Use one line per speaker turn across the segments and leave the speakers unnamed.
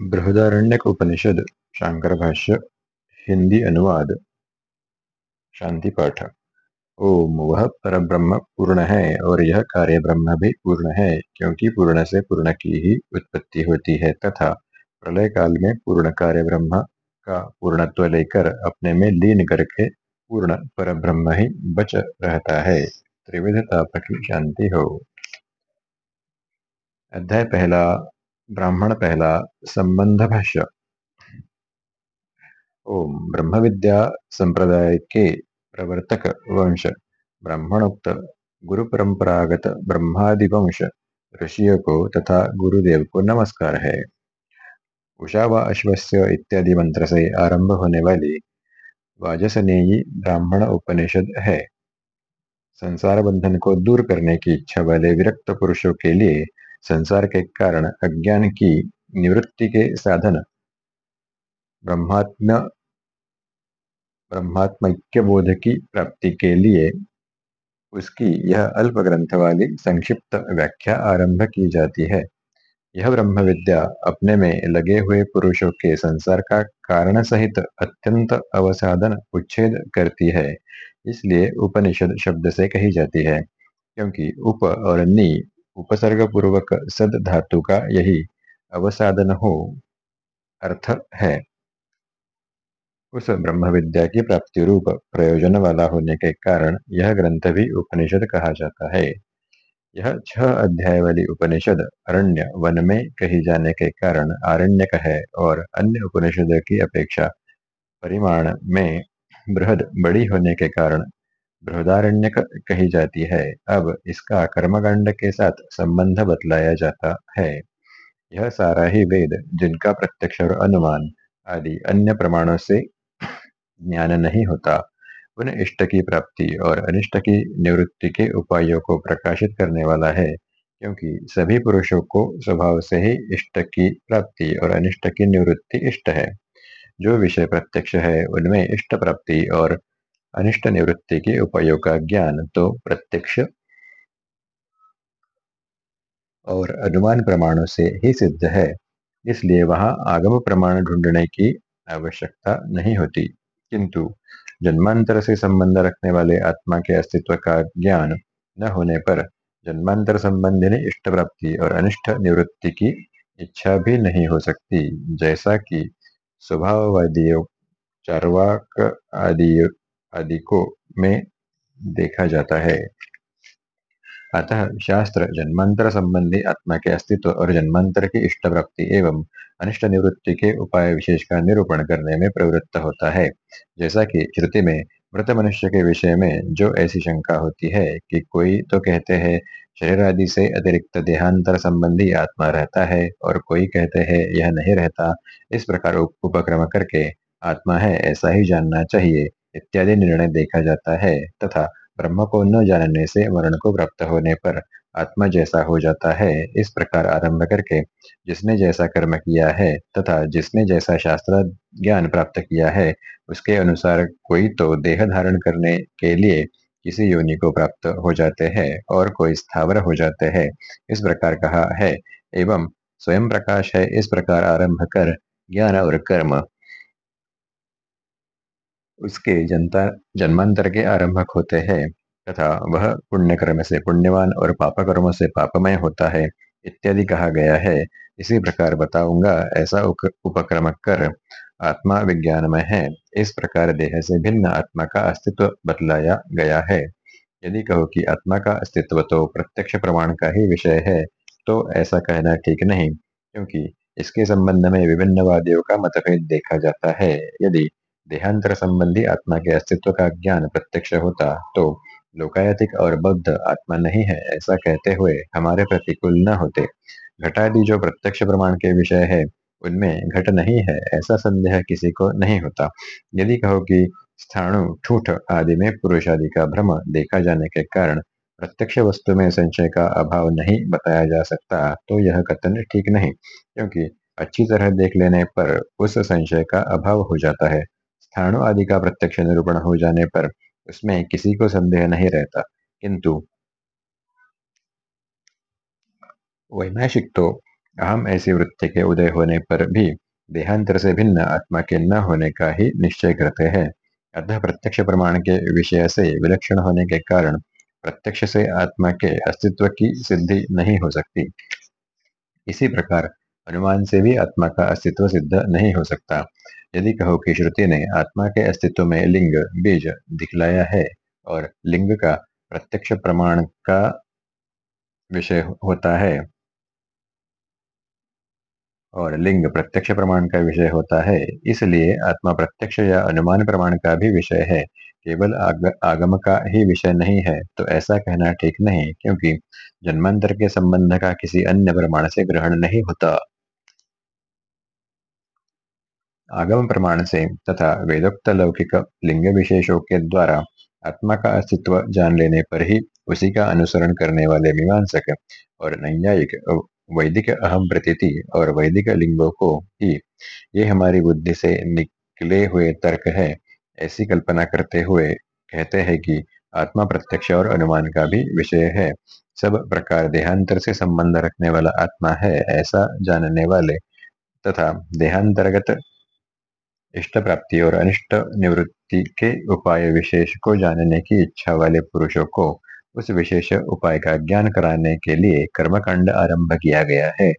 बृहदारण्यक उपनिषद शांकर भाष्य हिंदी अनुवाद शांति पाठ ओम वह पर ब्रह्म पूर्ण है और यह कार्य ब्रह्म भी पूर्ण है, क्योंकि पूर्ण से पूर्ण की ही उत्पत्ति होती है तथा प्रलय काल में पूर्ण कार्य ब्रह्म का पूर्णत्व लेकर अपने में लीन करके पूर्ण पर ब्रह्म ही बच रहता है। त्रिविध ताप की शांति हो। अध्याय पहला ब्राह्मण पहला संबंध भाष्य। ओम ब्रह्म विद्या संप्रदाय के प्रवर्तक वंश। ब्राह्मणोक्त गुरु परंपरागत ब्रह्मादि वंश ऋषियों को तथा गुरुदेव को नमस्कार है। उषा व अश्वस्य इत्यादि मंत्र से आरंभ होने वाली वाजसनेयी ब्राह्मण उपनिषद है। संसार बंधन को दूर करने की इच्छा वाले विरक्त पुरुषों के लिए संसार के कारण अज्ञान की निवृत्ति के साधन। ब्रह्मात्म ब्रह्मात्मक्य बोध की प्राप्ति के लिए उसकी यह अल्प ग्रंथ वाली संक्षिप्त व्याख्या आरंभ की जाती है। यह ब्रह्म विद्या अपने में लगे हुए पुरुषों के संसार का कारण सहित अत्यंत अवसाधन उच्छेद करती है। इसलिए उपनिषद शब्द से कही जाती है, क्योंकि उप और नी उपसर्ग पूर्वक सद धातु का यही अवसाधन हो अर्थ है। उस ब्रह्म विद्या की प्राप्ति रूप प्रयोजन वाला होने के कारण यह ग्रंथ भी उपनिषद कहा जाता है। यह छह अध्याय वाली उपनिषद अरण्य वन में कही जाने के कारण आरण्यक है और अन्य उपनिषद की अपेक्षा परिमाण में बृहद बड़ी होने के कारण बृहदारण्यक कही जाती है। अब इसका कर्मकांड के साथ संबंध बतलाया जाता है। यह सारा ही वेद जिनका प्रत्यक्ष और अनुमान आदि अन्य प्रमाणों से ज्ञान नहीं होता, उन इष्ट की प्राप्ति और अनिष्ट की निवृत्ति के उपायों को प्रकाशित करने वाला है, क्योंकि सभी पुरुषों को स्वभाव से ही इष्ट की प्राप्ति और अनिष्ट की निवृत्ति इष्ट है। जो विषय प्रत्यक्ष है, उनमें इष्ट प्राप्ति और अनिष्ट निवृत्ति के उपायों का ज्ञान तो प्रत्यक्ष और अनुमान प्रमाणों से ही सिद्ध है। इसलिए वहाँ आगम प्रमाण ढूँढने की आवश्यकता नहीं होती। किंतु जन्मांतर से संबंध रखने वाले आत्मा के अस्तित्व का ज्ञान न होने पर जन्मांतर संबंधी इष्ट प्राप्ति और अनिष्ट निवृत्ति की इच्छा भी नहीं हो सकती। जैसा कि स्वभाववादियों, चारवाक आदि आदि को में देखा जाता है। अतः शास्त्र जन्मांतर संबंधी आत्मा के अस्तित्व और जन्मांतर की इष्ट प्राप्ति एवं अनिष्ट निवृत्ति के उपाय विशेष का निरूपण करने में प्रवृत्त होता है। जैसा कि श्रुति में मृत मनुष्य के विषय में जो ऐसी शंका होती है कि कोई तो कहते हैं, शरीर आदि से अतिरिक्त देहांतर संबंधी आत्मा रहता है और कोई कहते हैं, यह नहीं रहता। इस प्रकार उपक्रम करके आत्मा है, ऐसा ही जानना चाहिए। इत्यादि निर्णय देखा जाता है तथा ब्रह्म को न जानने से मरण को प्राप्त होने पर आत्मा जैसा हो जाता है, इस प्रकार आरंभ करके जिसने जैसा कर्म किया है तथा जिसने जैसा शास्त्र ज्ञान प्राप्त किया है, उसके अनुसार कोई तो देह धारण करने के लिए किसी योनि को प्राप्त हो जाते हैं और कोई स्थावर हो जाते हैं, इस प्रकार कहा है। एवं स्वयं प्रकाश है, इस प्रकार आरंभ कर ज्ञान और कर्म। उसके जनता, जन्मांतर के आरंभक होते हैं, तथा वह पुण्य कर्म से पुण्यवान और पाप कर्म से पापमय होता है, इत्यादि कहा गया है। इसी प्रकार बताऊँगा, ऐसा उपक्रम कर आत्मा विज्ञानमय है। इस प्रकार देह से भिन्न आत्मा का अस्तित्व बतलाया गया है। यदि कहो कि आत्मा का अस्तित्व तो प्रत्यक्ष प्रमाण का ही विषय है तो ऐसा कहना ठीक नहीं, क्योंकि इसके संबंध में विभिन्न वादियों का मतभेद देखा जाता है। यदि देहांतर संबंधी आत्मा के अस्तित्व का ज्ञान प्रत्यक्ष होता तो लोकायतिक और बौद्ध आत्मा नहीं है, ऐसा कहते हुए हमारे प्रतिकूल न होते। घटादि जो प्रत्यक्ष प्रमाण के विषय है, उनमें घट नहीं है, ऐसा संदेह किसी को नहीं होता। यदि कहो कि स्थाणु, ठूठ आदि में पुरुष आदि का भ्रम देखा जाने के कारण प्रत्यक्ष वस्तु में संशय का अभाव नहीं बताया जा सकता तो यह कथन ठीक नहीं, क्योंकि अच्छी तरह देख लेने पर उस संशय का अभाव हो जाता है। स्थाणु आदि का प्रत्यक्ष निरूपण हो जाने पर उसमें किसी को संदेह नहीं रहता। किंतु वैनाशिक तो अहम ऐसी वृत्ति के उदय होने पर भी देहांतर से भिन्न आत्मा के न होने का ही निश्चय करते हैं। अतः प्रत्यक्ष प्रमाण के विषय से विलक्षण होने के कारण प्रत्यक्ष से आत्मा के अस्तित्व की सिद्धि नहीं हो सकती। इसी प्रकार अनुमान से भी आत्मा का अस्तित्व सिद्ध नहीं हो सकता। यदि कहो कि श्रुति ने आत्मा के अस्तित्व में लिंग बीज दिखलाया है और लिंग का प्रत्यक्ष प्रमाण का विषय होता है और लिंग प्रत्यक्ष प्रमाण का विषय होता है इसलिए आत्मा प्रत्यक्ष या अनुमान प्रमाण का भी विषय है। केवल आग, आगम का ही विषय नहीं है तो ऐसा कहना ठीक नहीं क्योंकि जन्मांतर के संबंध का किसी अन्य प्रमाण से ग्रहण नहीं होता। आगम प्रमाण से तथा वेदोक्त लौकिक लिंग विशेषों के द्वारा आत्मा का अस्तित्व जान लेने पर ही उसी का अनुसरण करने वाले मीमांसक और नैयायिक वैदिक अहम प्रतीति और वैदिक लिंगों को ही ये हमारी बुद्धि से निकले हुए तर्क है। ऐसी कल्पना करते हुए कहते हैं कि आत्मा प्रत्यक्ष और अनुमान का भी विषय है। सब प्रकार देहांतर से संबंध रखने वाला आत्मा है ऐसा जानने वाले तथा देहांतर्गत इष्ट प्राप्ति और अनिष्ट निवृत्ति के उपाय विशेष को जानने की इच्छा वाले पुरुषों को उस विशेष उपाय का ज्ञान कराने के लिए कर्मकांड आरंभ किया गया है।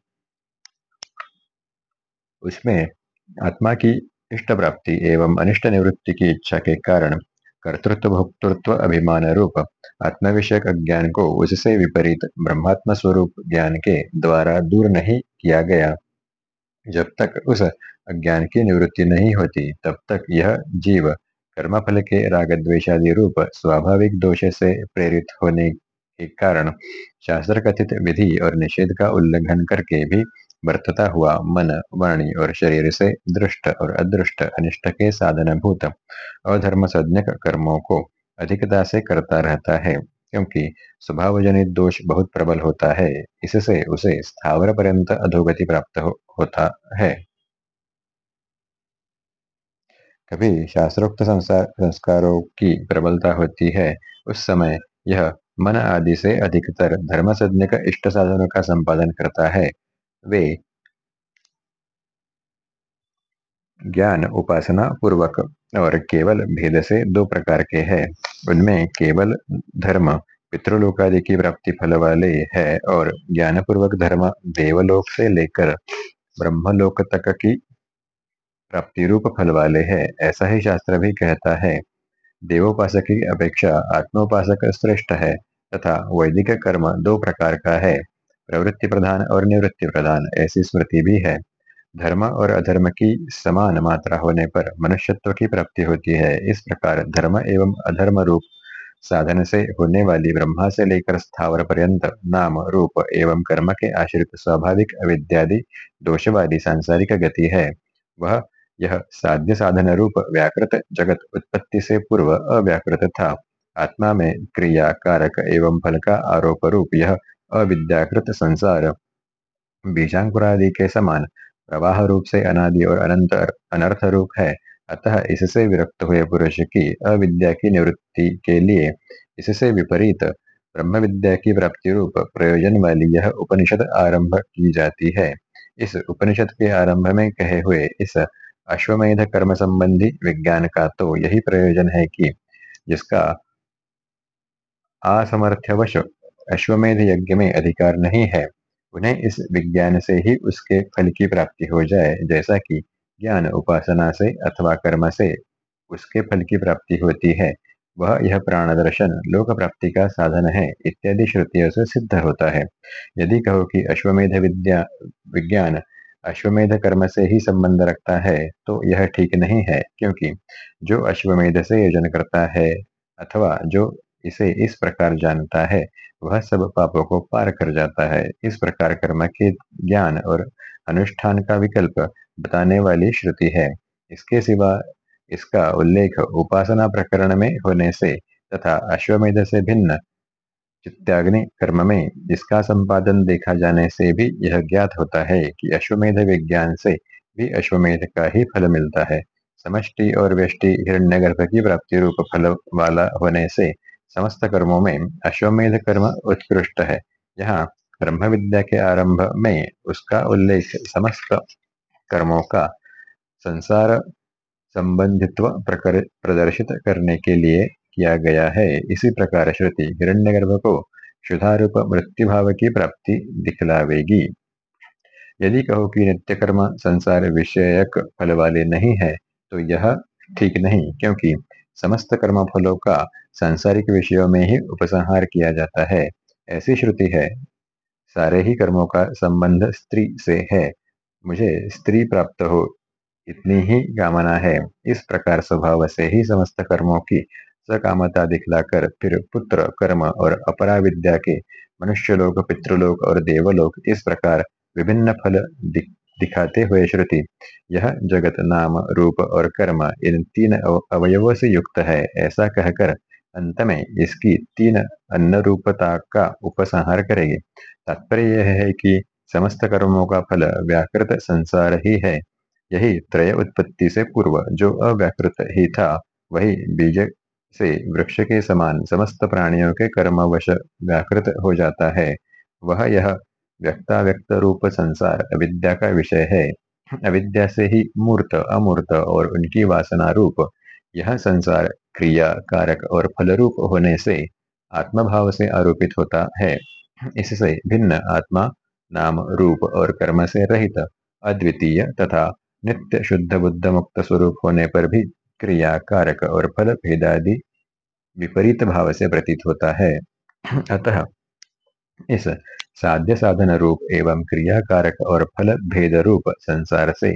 उसमें आत्मा की इष्ट प्राप्ति एवं अनिष्ट निवृत्ति की इच्छा के कारण कर्तृत्व भोक्तृत्व अभिमान रूप आत्म विषयक अज्ञान को उससे विपरीत ब्रह्मात्म स्वरूप ज्ञान के द्वारा दूर नहीं किया गया। जब तक उस अज्ञान की निवृत्ति नहीं होती तब तक यह जीव कर्मफल के राग द्वेशादि रूप स्वाभाविक दोष से प्रेरित होने के कारण शास्त्र कथित विधि और निषेध का उल्लंघन करके भी बरतता हुआ मन वाणी और शरीर से दृष्ट और अदृष्ट अनिष्ट के साधनभूत अधर्म सज्ञक कर्मों को अधिकता से करता रहता है क्योंकि स्वभाव जनित दोष बहुत प्रबल होता है। इससे उसे स्थावर पर्यंत अधोगति प्राप्त हो, होता है। कभी शास्त्रोक्त संस्कारों की प्रबलता होती है, उस समय यह मन आदि से अधिकतर धर्म सज्ञ का इष्ट साधनों का संपादन करता है। वे ज्ञान उपासना पूर्वक और केवल भेद से दो प्रकार के हैं। उनमें केवल धर्म पितृलोकादि की प्राप्ति फल वाले है और ज्ञान पूर्वक धर्म देवलोक से लेकर ब्रह्मलोक तक की प्राप्ति रूप फल वाले है, ऐसा ही शास्त्र भी कहता है। देवोपासक की अपेक्षा आत्मोपासक श्रेष्ठ है, तथा वैदिक कर्म दो प्रकार का है, प्रवृत्ति प्रधान और निवृत्ति प्रधान, ऐसी स्मृति भी है। धर्म और अधर्म की समान मात्रा होने पर मनुष्यत्व की प्राप्ति होती है, इस प्रकार धर्म एवं अधर्म रूप साधन से होने वाली ब्रह्मा से लेकर स्थावर पर्यंत नाम, रूप एवं कर्म के आश्रित स्वाभाविक अविद्यादि, दोषवादी सांसारिक गति है। वह, यह साध्य साधन रूप व्याकृत जगत उत्पत्ति से पूर्व अव्याकृत था। आत्मा में क्रिया, कारक एवं फल का आरोप रूप यह अविद्याकृत संसार। बीजांकुरादि के समान प्रवाह रूप से अनादि और अनंत अनर्थ रूप है। अतः इससे विरक्त हुए पुरुष की अविद्या की निवृत्ति के लिए इससे विपरीत ब्रह्म विद्या की प्राप्ति रूप प्रयोजन वाली यह उपनिषद आरंभ की जाती है। इस उपनिषद के आरंभ में कहे हुए इस अश्वमेध कर्म संबंधी विज्ञान का तो यही प्रयोजन है कि जिसका असमर्थ्यवश अश्वमेध यज्ञ में अधिकार नहीं है, उन्हें इस विज्ञान से ही उसके फल की प्राप्ति हो जाए, जैसा कि ज्ञान उपासना से अथवा कर्म से उसके फल की प्राप्ति होती है। वह यह प्राण दर्शन लोक प्राप्ति का साधन है इत्यादि श्रुतियों से सिद्ध होता है। यदि कहो कि अश्वमेध विद्या, विज्ञान अश्वमेध कर्म से ही संबंध रखता है तो यह ठीक नहीं है, क्योंकि जो अश्वमेध से योजन करता है अथवा जो इसे इस प्रकार जानता है, वह सब पापों को पार कर जाता है। इस प्रकार कर्म के ज्ञान और अनुष्ठान का विकल्प बताने वाली श्रुति है। इसके सिवा इसका उल्लेख उपासना प्रकरण में होने से तथा अश्वमेध से भिन्न चित्ताग्नि कर्म में जिसका संपादन देखा जाने से भी यह ज्ञात होता है कि अश्वमेध विज्ञान से भी अश्वमेध का ही फल मिलता है। समष्टि और व्यष्टि हिरण्यगर्भ की प्राप्ति रूप फल वाला होने से समस्त कर्मों में अश्वमेध कर्म उत्कृष्ट है। यहाँ ब्रह्म विद्या के आरंभ में उसका उल्लेख समस्त कर्मों का संसार संबंधित्व प्रदर्शित करने के लिए किया गया है। इसी प्रकार श्रुति हिरण्यगर्भ को मृत्यु भाव की प्राप्ति दिखलावेगी। यदि कहो कि नित्य कर्म संसार विषयक फल वाले नहीं है तो यह ठीक नहीं, क्योंकि समस्त कर्म फलों का सांसारिक विषयों में ही उपसंहार किया जाता है। ऐसी श्रुति है, सारे ही कर्मों का संबंध स्त्री से है। मुझे स्त्री प्राप्त हो इतनी ही कामना है। इस प्रकार स्वभाव से ही समस्त कर्मों की सकामता दिखलाकर फिर पुत्र कर्म और अपरा विद्या के मनुष्य लोक पितृलोक और देवलोक इस प्रकार विभिन्न फल दि, दिखाते हुए श्रुति यह जगत नाम रूप और कर्म इन तीन अवयवों से युक्त है। ऐसा कहकर अंत में इसकी तीन अन्न रूपता का उपसंहार करेगी। तात्पर्य यह है कि समस्त कर्मों का फल व्याकृत संसार ही है। यही त्रय उत्पत्ति से पूर्व जो अव्याकृत ही था, वही बीज से वृक्ष के समान समस्त प्राणियों के कर्मवश व्याकृत हो जाता है। वह यह व्यक्ता व्यक्त रूप संसार अविद्या का विषय है। अविद्या से ही मूर्त, अमूर्त और उनकी वासना रूप, यह संसार क्रिया, कारक और फल रूप होने से आत्मभाव से आरोपित होता है। इससे भिन्न आत्मा नाम रूप और कर्म से रहित, अद्वितीय तथा नित्य शुद्ध बुद्ध मुक्त स्वरूप होने पर भी क्रिया कारक और फल भेदादि विपरीत भाव से प्रतीत होता है। अतः इस साध्य साधन रूप एवं क्रिया कारक और फल भेद रूप संसार से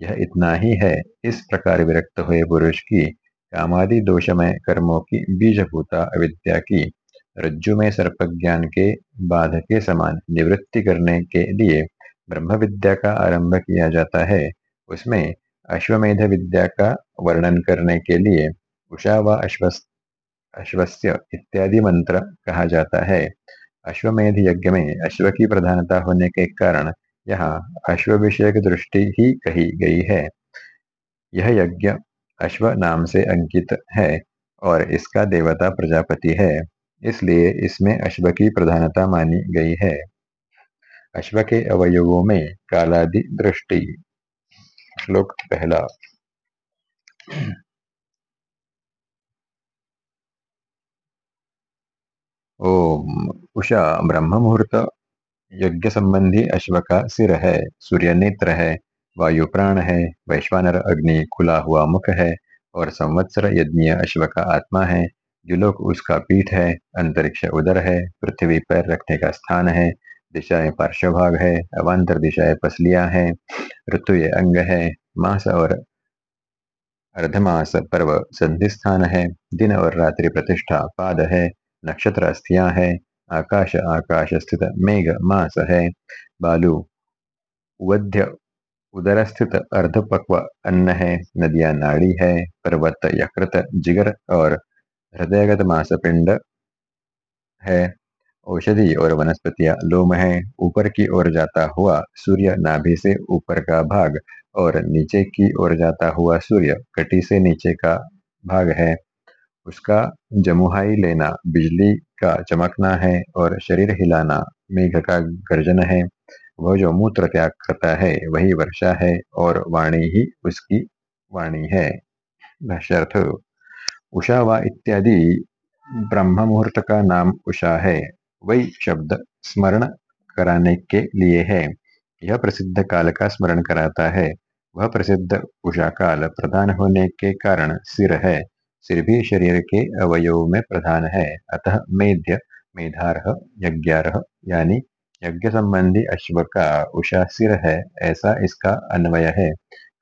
यह इतना ही है। इस प्रकार विरक्त हुए पुरुष की कामादि दोषमय कर्मों की बीजभूता अविद्या की रज्जु में सर्प ज्ञान के बाध के समान निवृत्ति करने के लिए ब्रह्म विद्या का आरंभ किया जाता है। उसमें अश्वमेध विद्या का वर्णन करने के लिए उषा व अश्वस्य इत्यादि मंत्र कहा जाता है। अश्वमेध यज्ञ में अश्व की प्रधानता होने के कारण यहाँ अश्व विषय की दृष्टि ही कही गई है। यह यज्ञ अश्व नाम से अंकित है और इसका देवता प्रजापति है। इसलिए इसमें अश्व की प्रधानता मानी गई है। अश्व के अवयवों में कालादि दृष्टि। श्लोक पहला। ओम उषा ब्रह्म मुहूर्त यज्ञ संबंधी अश्व का सिर है, सूर्य नेत्र है, वायु प्राण है, वैश्वानर अग्नि खुला हुआ मुख है और संवत्सर यज्ञ अश्व का आत्मा है। जुलोक उसका पीठ है, अंतरिक्ष उदर है, पृथ्वी पैर रखने का स्थान है, दिशाएँ पार्श्वभाग है, अवान्तर दिशाएँ पसलियाँ है, ऋतु अंग है, मास और अर्धमास पर्व संधि स्थान है, दिन और रात्रि प्रतिष्ठा पाद है, नक्षत्र अस्थियाँ है, आकाश आकाश स्थित मेघ मास है, बालू वध्य उदर स्थित अर्धपक्व अन्न है, नदियाँ नाड़ी है, पर्वत यकृत, जिगर और हृदयगत मास पिंड है। औषधि और वनस्पतियाँ लोम है। ऊपर की ओर जाता हुआ सूर्य नाभि से ऊपर का भाग और नीचे की ओर जाता हुआ सूर्य कटी से नीचे का भाग है। उसका जमुहाई लेना, बिजली का चमकना है और शरीर हिलाना, मेघ का गर्जन है। वह जो मूत्र त्याग करता है, वही वर्षा है और वाणी ही उसकी वाणी है। उषा व इत्यादि ब्रह्म मुहूर्त का नाम उषा है। वही शब्द स्मरण कराने के लिए है। यह प्रसिद्ध काल का स्मरण कराता है। वह प्रसिद्ध उषा काल प्रधान होने के कारण सिर है। सिर भी शरीर के अवयव में प्रधान है। अतः मेध्य, मेधारह, यज्ञारह यानी यज्ञ संबंधी अश्व का उषा सिर है। ऐसा इसका अन्वय है।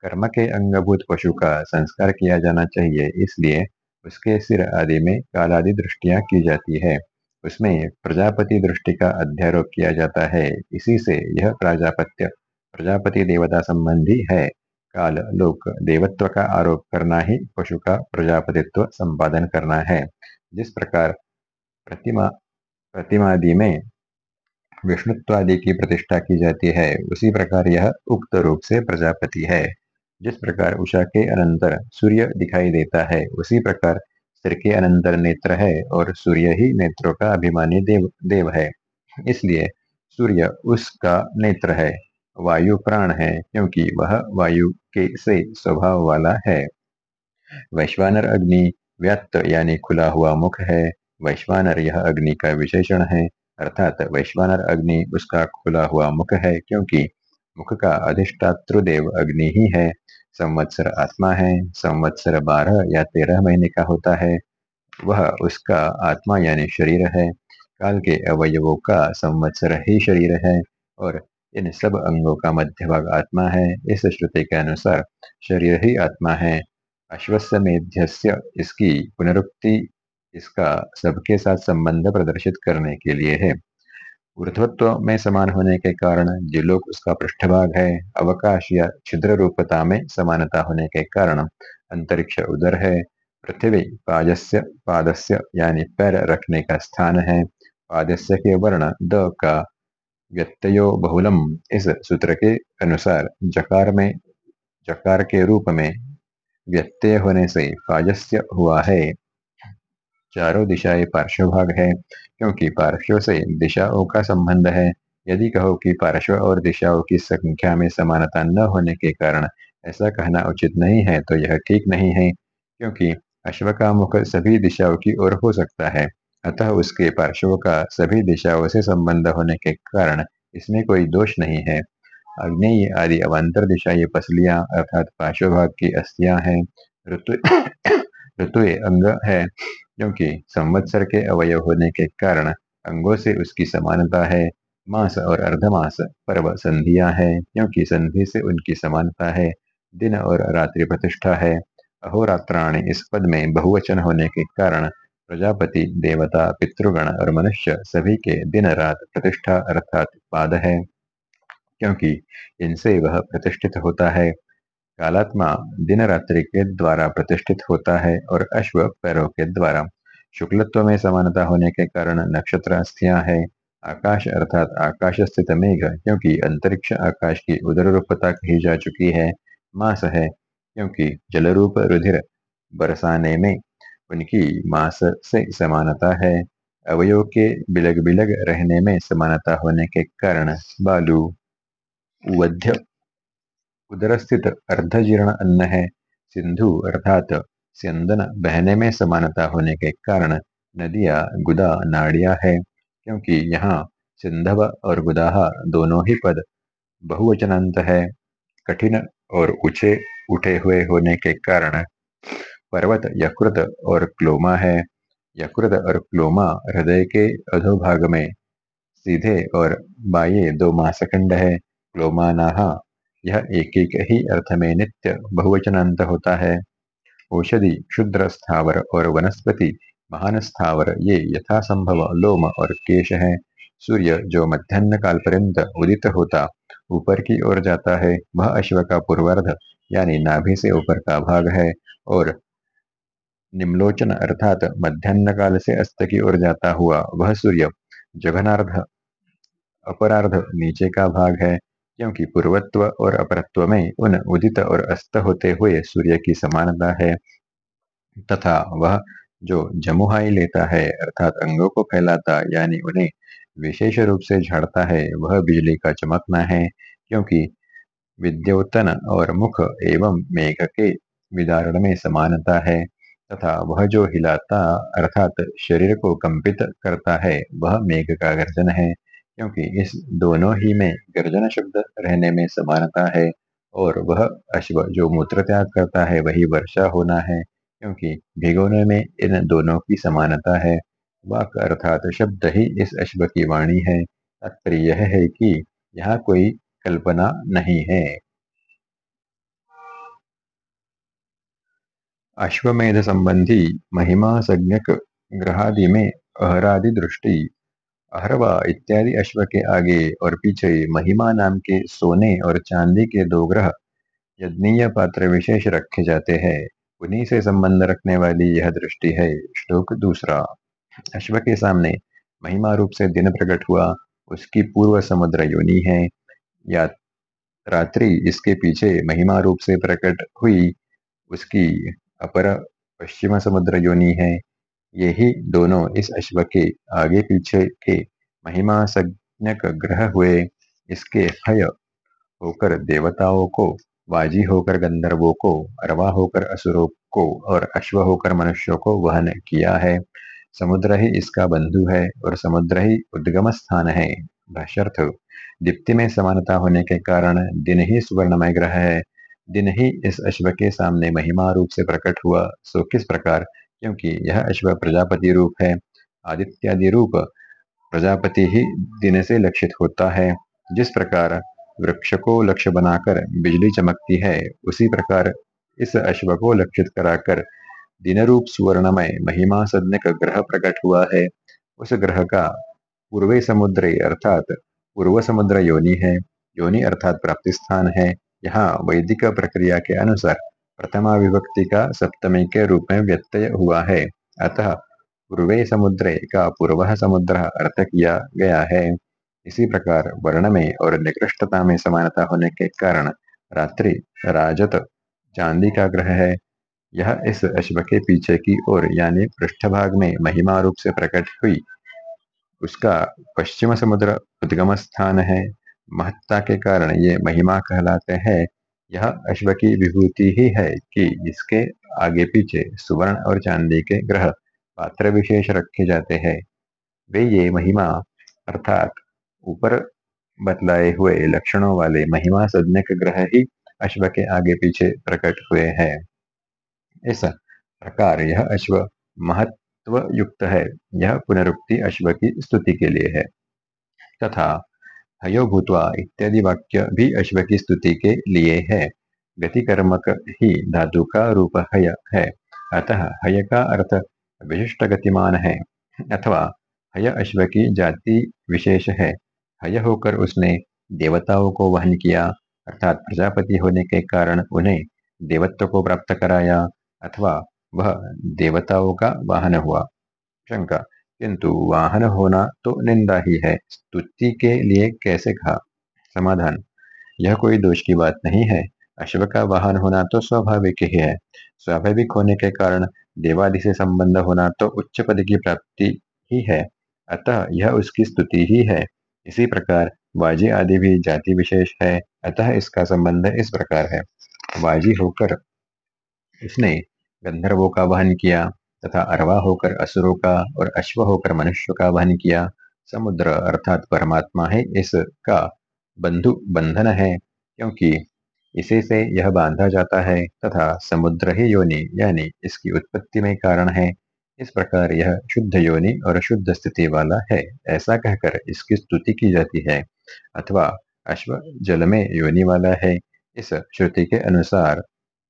कर्म के अंगभूत पशु का संस्कार किया जाना चाहिए। इसलिए उसके सिर आदि में कालादि दृष्टियाँ की जाती है। उसमें प्रजापति दृष्टि का अध्यारोप किया जाता है। इसी से यह प्राजापत्य, प्रजापति देवता संबंधी है। काल लोक देवत्व का आरोप करना ही पशु का प्रजापतित्व संपादन करना है। जिस प्रकार प्रतिमा, प्रतिमादि में विष्णुत्वादि की प्रतिष्ठा की जाती है, उसी प्रकार यह उक्त रूप से प्रजापति है। जिस प्रकार उषा के अनंतर सूर्य दिखाई देता है, उसी प्रकार सिर के अनंतर नेत्र है और सूर्य ही नेत्रों का अभिमानी देव देव है। इसलिए सूर्य उसका नेत्र है, वायु प्राण है, क्योंकि वह वायु के से स्वभाव वाला है। वैश्वानर अग्नि व्यक्त यानी खुला हुआ मुख है, वैश्वानर यह अग्नि का विशेषण है, अर्थात वैश्वानर अग्नि उसका खुला हुआ मुख है, क्योंकि मुख का अधिष्ठातृदेव अग्नि ही है। संवत्सर आत्मा है। संवत्सर बारह या तेरह महीने का होता है। वह उसका आत्मा यानी शरीर है। काल के अवयवों का संवत्सर ही शरीर है और इन सब अंगों का मध्य भाग आत्मा है। इस श्रुति के अनुसार शरीर ही आत्मा है। अश्वत्थमेध्यस्य इसकी पुनरुक्ति इसका सबके साथ संबंध प्रदर्शित करने के लिए है। ऊर्ध्वत्व में समान होने के कारण जिलोक उसका पृष्ठभाग है, अवकाश या छिद्र रूपता में समानता होने के कारण अंतरिक्ष उदर है, पृथ्वी पादस्य पादस्य यानी पैर रखने का स्थान है, पादस्य के वर्ण द का व्यत्ययो बहुलम। इस सूत्र के अनुसार जकार में, जकार के रूप में व्यत्यय होने से पाजस्य हुआ है। चारों दिशाएँ पार्श्वभाग है, क्योंकि पार्श्व से दिशाओं का संबंध है। यदि कहो कि पार्श्व और दिशाओं की संख्या में समानता न होने के कारण ऐसा कहना उचित नहीं है तो यह ठीक नहीं है, क्योंकि अश्व का मुख सभी दिशाओं की ओर हो सकता है। अतः उसके पार्श्वों का सभी दिशाओं से संबंध होने के कारण इसमें कोई दोष नहीं है। अग्नि आदि अवान्तर दिशा ये पसलियाँ अर्थात पार्श्वभाग की अस्थियाँ हैं। ऋतु ऋतु अंग है। क्योंकि संवत्सर के अवयव होने के कारण अंगों से उसकी समानता है, मास और अर्धमास पर्व संधिया है, क्योंकि संधि से उनकी समानता है, दिन और रात्रि प्रतिष्ठा है। अहोरात्राणी इस पद में बहुवचन होने के कारण प्रजापति, देवता, पितृगण और मनुष्य सभी के दिन रात प्रतिष्ठा अर्थात पाद है, क्योंकि इनसे वह प्रतिष्ठित होता है। कालात्मा दिन रात्रि के द्वारा प्रतिष्ठित होता है और अश्व पैरों के द्वारा शुक्लत्व में समानता होने के कारण नक्षत्र अस्थियाँ है। आकाश अर्थात आकाश स्थित मेघ, क्योंकि अंतरिक्ष आकाश की उदर रूपता कही जा चुकी है, मास है, क्योंकि जलरूप रुधिर बरसाने में उनकी मास से समानता है। अवयव के बिलग बिलग रहने में समानता होने के कारण बालू वध्य उदरस्थित अर्धजीर्ण अन्न है, सिंधु अर्थात स्यंदन बहने में समानता होने के कारण नदिया, गुदा, नाड़िया है, क्योंकि यहाँ सिंधव और गुदाहा दोनों ही पद बहुवचनांत है। कठिन और ऊँचे, उठे हुए होने के कारण पर्वत यकृत और क्लोमा है। यकृत और क्लोमा हृदय के अधोभाग में सीधे और बाये दो मासखंड है। क्लोमानाहा यह एक एक ही अर्थ में नित्य बहुवचनांत होता है। औषधि क्षुद्र स्थावर और वनस्पति महान स्थावर ये यथासंभव लोम और केश है। सूर्य जो मध्यान्ह काल पर्यंत उदित होता, ऊपर की ओर जाता है, वह अश्व का पूर्वार्ध, यानी नाभि से ऊपर का भाग है और निम्लोचन अर्थात मध्यान्ह काल से अस्त की ओर जाता हुआ वह सूर्य, जघनार्ध, अपरार्ध नीचे का भाग है। क्योंकि पूर्वत्व और अपरत्व में उन उदित और अस्त होते हुए सूर्य की समानता है तथा वह जो जमुहाई लेता है अर्थात अंगों को फैलाता, यानी उन्हें विशेष रूप से झाड़ता है, वह बिजली का चमकना है, क्योंकि विद्योतन और मुख एवं मेघ के विदारण में समानता है तथा वह जो हिलाता, अर्थात शरीर को कंपित करता है, वह मेघ का गर्जन है। क्योंकि इस दोनों ही में गर्जन शब्द रहने में समानता है और वह अश्व जो मूत्र त्याग करता है, वही वर्षा होना है, क्योंकि भिगोने में इन दोनों की समानता है। वाक अर्थात शब्द ही इस अश्व की वाणी है। तात्पर्य यह है कि यहाँ कोई कल्पना नहीं है। अश्वमेध संबंधी महिमा संज्ञक ग्रहादि में अहरादि दृष्टि अहरवा इत्यादि अश्व के आगे और पीछे महिमा नाम के सोने और चांदी के दो ग्रह यज्ञीय पात्र विशेष रखे जाते हैं। उन्हीं से संबंध रखने वाली यह दृष्टि है श्लोक दूसरा। अश्व के सामने महिमा रूप से दिन प्रकट हुआ, उसकी पूर्व समुद्र योनि है। या रात्रि इसके पीछे महिमा रूप से प्रकट हुई, उसकी अपर पश्चिम समुद्र योनि है। यही दोनों इस अश्व के आगे पीछे के महिमा ग्रह हुए। इसके हय होकर देवताओं को वाजी होकर गंधर्वों को, अरवा होकर असुरों को और अश्व होकर मनुष्यों को वहन किया है। समुद्र ही इसका बंधु है और समुद्र ही उद्गम स्थान है। भाष्यर्थ, दीप्ति में समानता होने के कारण दिन ही सुवर्णमय ग्रह है। दिन ही इस अश्व के सामने महिमा रूप से प्रकट हुआ। सो किस प्रकार क्योंकि यह अश्व प्रजापति रूप है। आदित्यादि रूप प्रजापति ही दिन से लक्षित होता है। जिस प्रकार वृक्ष को लक्ष्य बनाकर बिजली चमकती है, उसी प्रकार इस अश्व को लक्षित कराकर दिन रूप सुवर्णमय महिमा सदनिक ग्रह प्रकट हुआ है। उस ग्रह का पूर्वे समुद्र अर्थात पूर्व समुद्र योनि है। योनि अर्थात प्राप्ति स्थान है। यहाँ वैदिक प्रक्रिया के अनुसार प्रथमा विभक्ति का सप्तमी के रूप में व्यत्यय हुआ है। अतः पूर्वे समुद्र का पूर्व समुद्र अर्थ किया गया है। इसी प्रकार वर्ण में और निकृष्टता में समानता होने के कारण रात्रि राजत चांदी का ग्रह है। यह इस अश्व के पीछे की ओर यानी पृष्ठभाग में महिमा रूप से प्रकट हुई। उसका पश्चिम समुद्र उद्गम स्थान है। महत्ता के कारण ये महिमा कहलाते हैं। यह अश्व की विभूति ही है कि इसके आगे पीछे सुवर्ण और चांदी के ग्रह पात्र विशेष रखे जाते हैं। वे ये महिमा, अर्थात ऊपर बतलाए हुए लक्षणों वाले महिमा सज्ञक ग्रह ही अश्व के आगे पीछे प्रकट हुए हैं। इस प्रकार यह अश्व महत्व युक्त है। यह पुनरुक्ति अश्व की स्तुति के लिए है। तथा हयो भूतवा इत्यादि वाक्य भी अश्व की स्तुति के लिए है। गति कर्मक ही धातु का रूप हय है। अतः हय का अर्थ विशिष्ट गतिमान है अथवा हय अश्व की जाति विशेष है। हय होकर उसने देवताओं को वहन किया, अर्थात प्रजापति होने के कारण उन्हें देवत्व को प्राप्त कराया अथवा वह देवताओं का वाहन हुआ। शंका। किंतु वाहन होना तो निंदा ही है। स्तुति के लिए कैसे कहा? समाधान। यह कोई दोष की बात नहीं है। अश्व का वाहन होना तो स्वाभाविक ही है। स्वाभाविक होने के कारण देवादि से संबंध होना तो उच्च पद की प्राप्ति ही है। अतः यह उसकी स्तुति ही है। इसी प्रकार वाजी आदि भी जाति विशेष है। अतः इसका संबंध इस प्रकार है। वाजी होकर इसने गंधर्वों का वहन किया। तथा अरवा होकर असुरों का और अश्व होकर मनुष्य का वहन किया। समुद्र अर्थात परमात्मा है इसका बंधु बंधन है, क्योंकि इसे से यह बांधा जाता है तथा समुद्र ही योनि, यानी इसकी उत्पत्ति में कारण है। इस प्रकार यह शुद्ध योनि और शुद्ध स्थिति वाला है, ऐसा कहकर इसकी स्तुति की जाती है। अथवा अश्व जल में योनि वाला है, इस श्रुति के अनुसार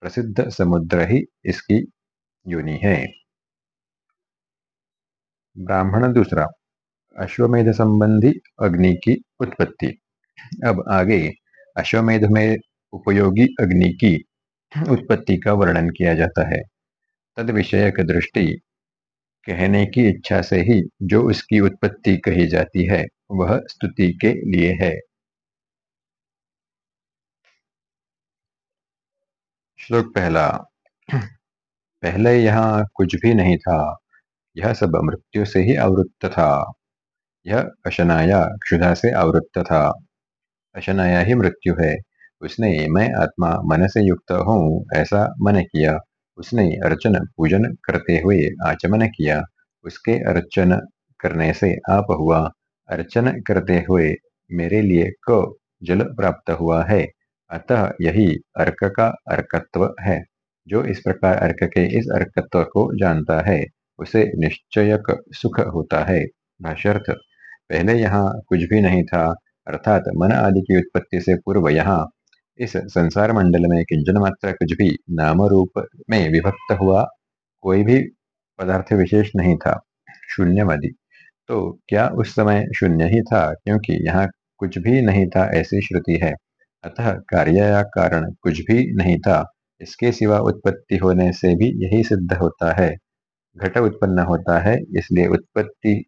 प्रसिद्ध समुद्र ही इसकी योनि है। ब्राह्मण दूसरा अश्वमेध संबंधी अग्नि की उत्पत्ति। अब आगे अश्वमेध में उपयोगी अग्नि की उत्पत्ति का वर्णन किया जाता है। तद विषयक दृष्टि कहने की इच्छा से ही जो उसकी उत्पत्ति कही जाती है वह स्तुति के लिए है। श्लोक पहला। पहले यहाँ कुछ भी नहीं था। यह सब मृत्यु से ही आवृत्त था। यह अशनाया क्षुधा से आवृत्त था। अशनाया ही मृत्यु है। उसने, मैं आत्मा मन से युक्त हूँ, ऐसा मन किया। उसने अर्चन पूजन करते हुए आचमन किया। उसके अर्चन करने से आप हुआ। अर्चन करते हुए मेरे लिए क जल प्राप्त हुआ है। अतः यही अर्क का अर्कत्व है। जो इस प्रकार अर्क के इस अर्कत्व को जानता है। उसे निश्चयक सुख होता है। भाष्यर्थ, पहले यहाँ कुछ भी नहीं था, अर्थात मन आदि की उत्पत्ति से पूर्व यहाँ इस संसार मंडल में किंचन मात्र कुछ भी नाम रूप में विभक्त हुआ, कोई भी पदार्थ विशेष नहीं था, शून्यवादी। तो क्या उस समय शून्य ही था? क्योंकि यहाँ कुछ भी नहीं था ऐसी श्रुति है। अतः कार्य या कारण कुछ भी नहीं था, इसके सिवा उत्पत्ति होने से भी यही सिद्ध होता है। घट उत्पन्न होता है, इसलिए उत्पत्ति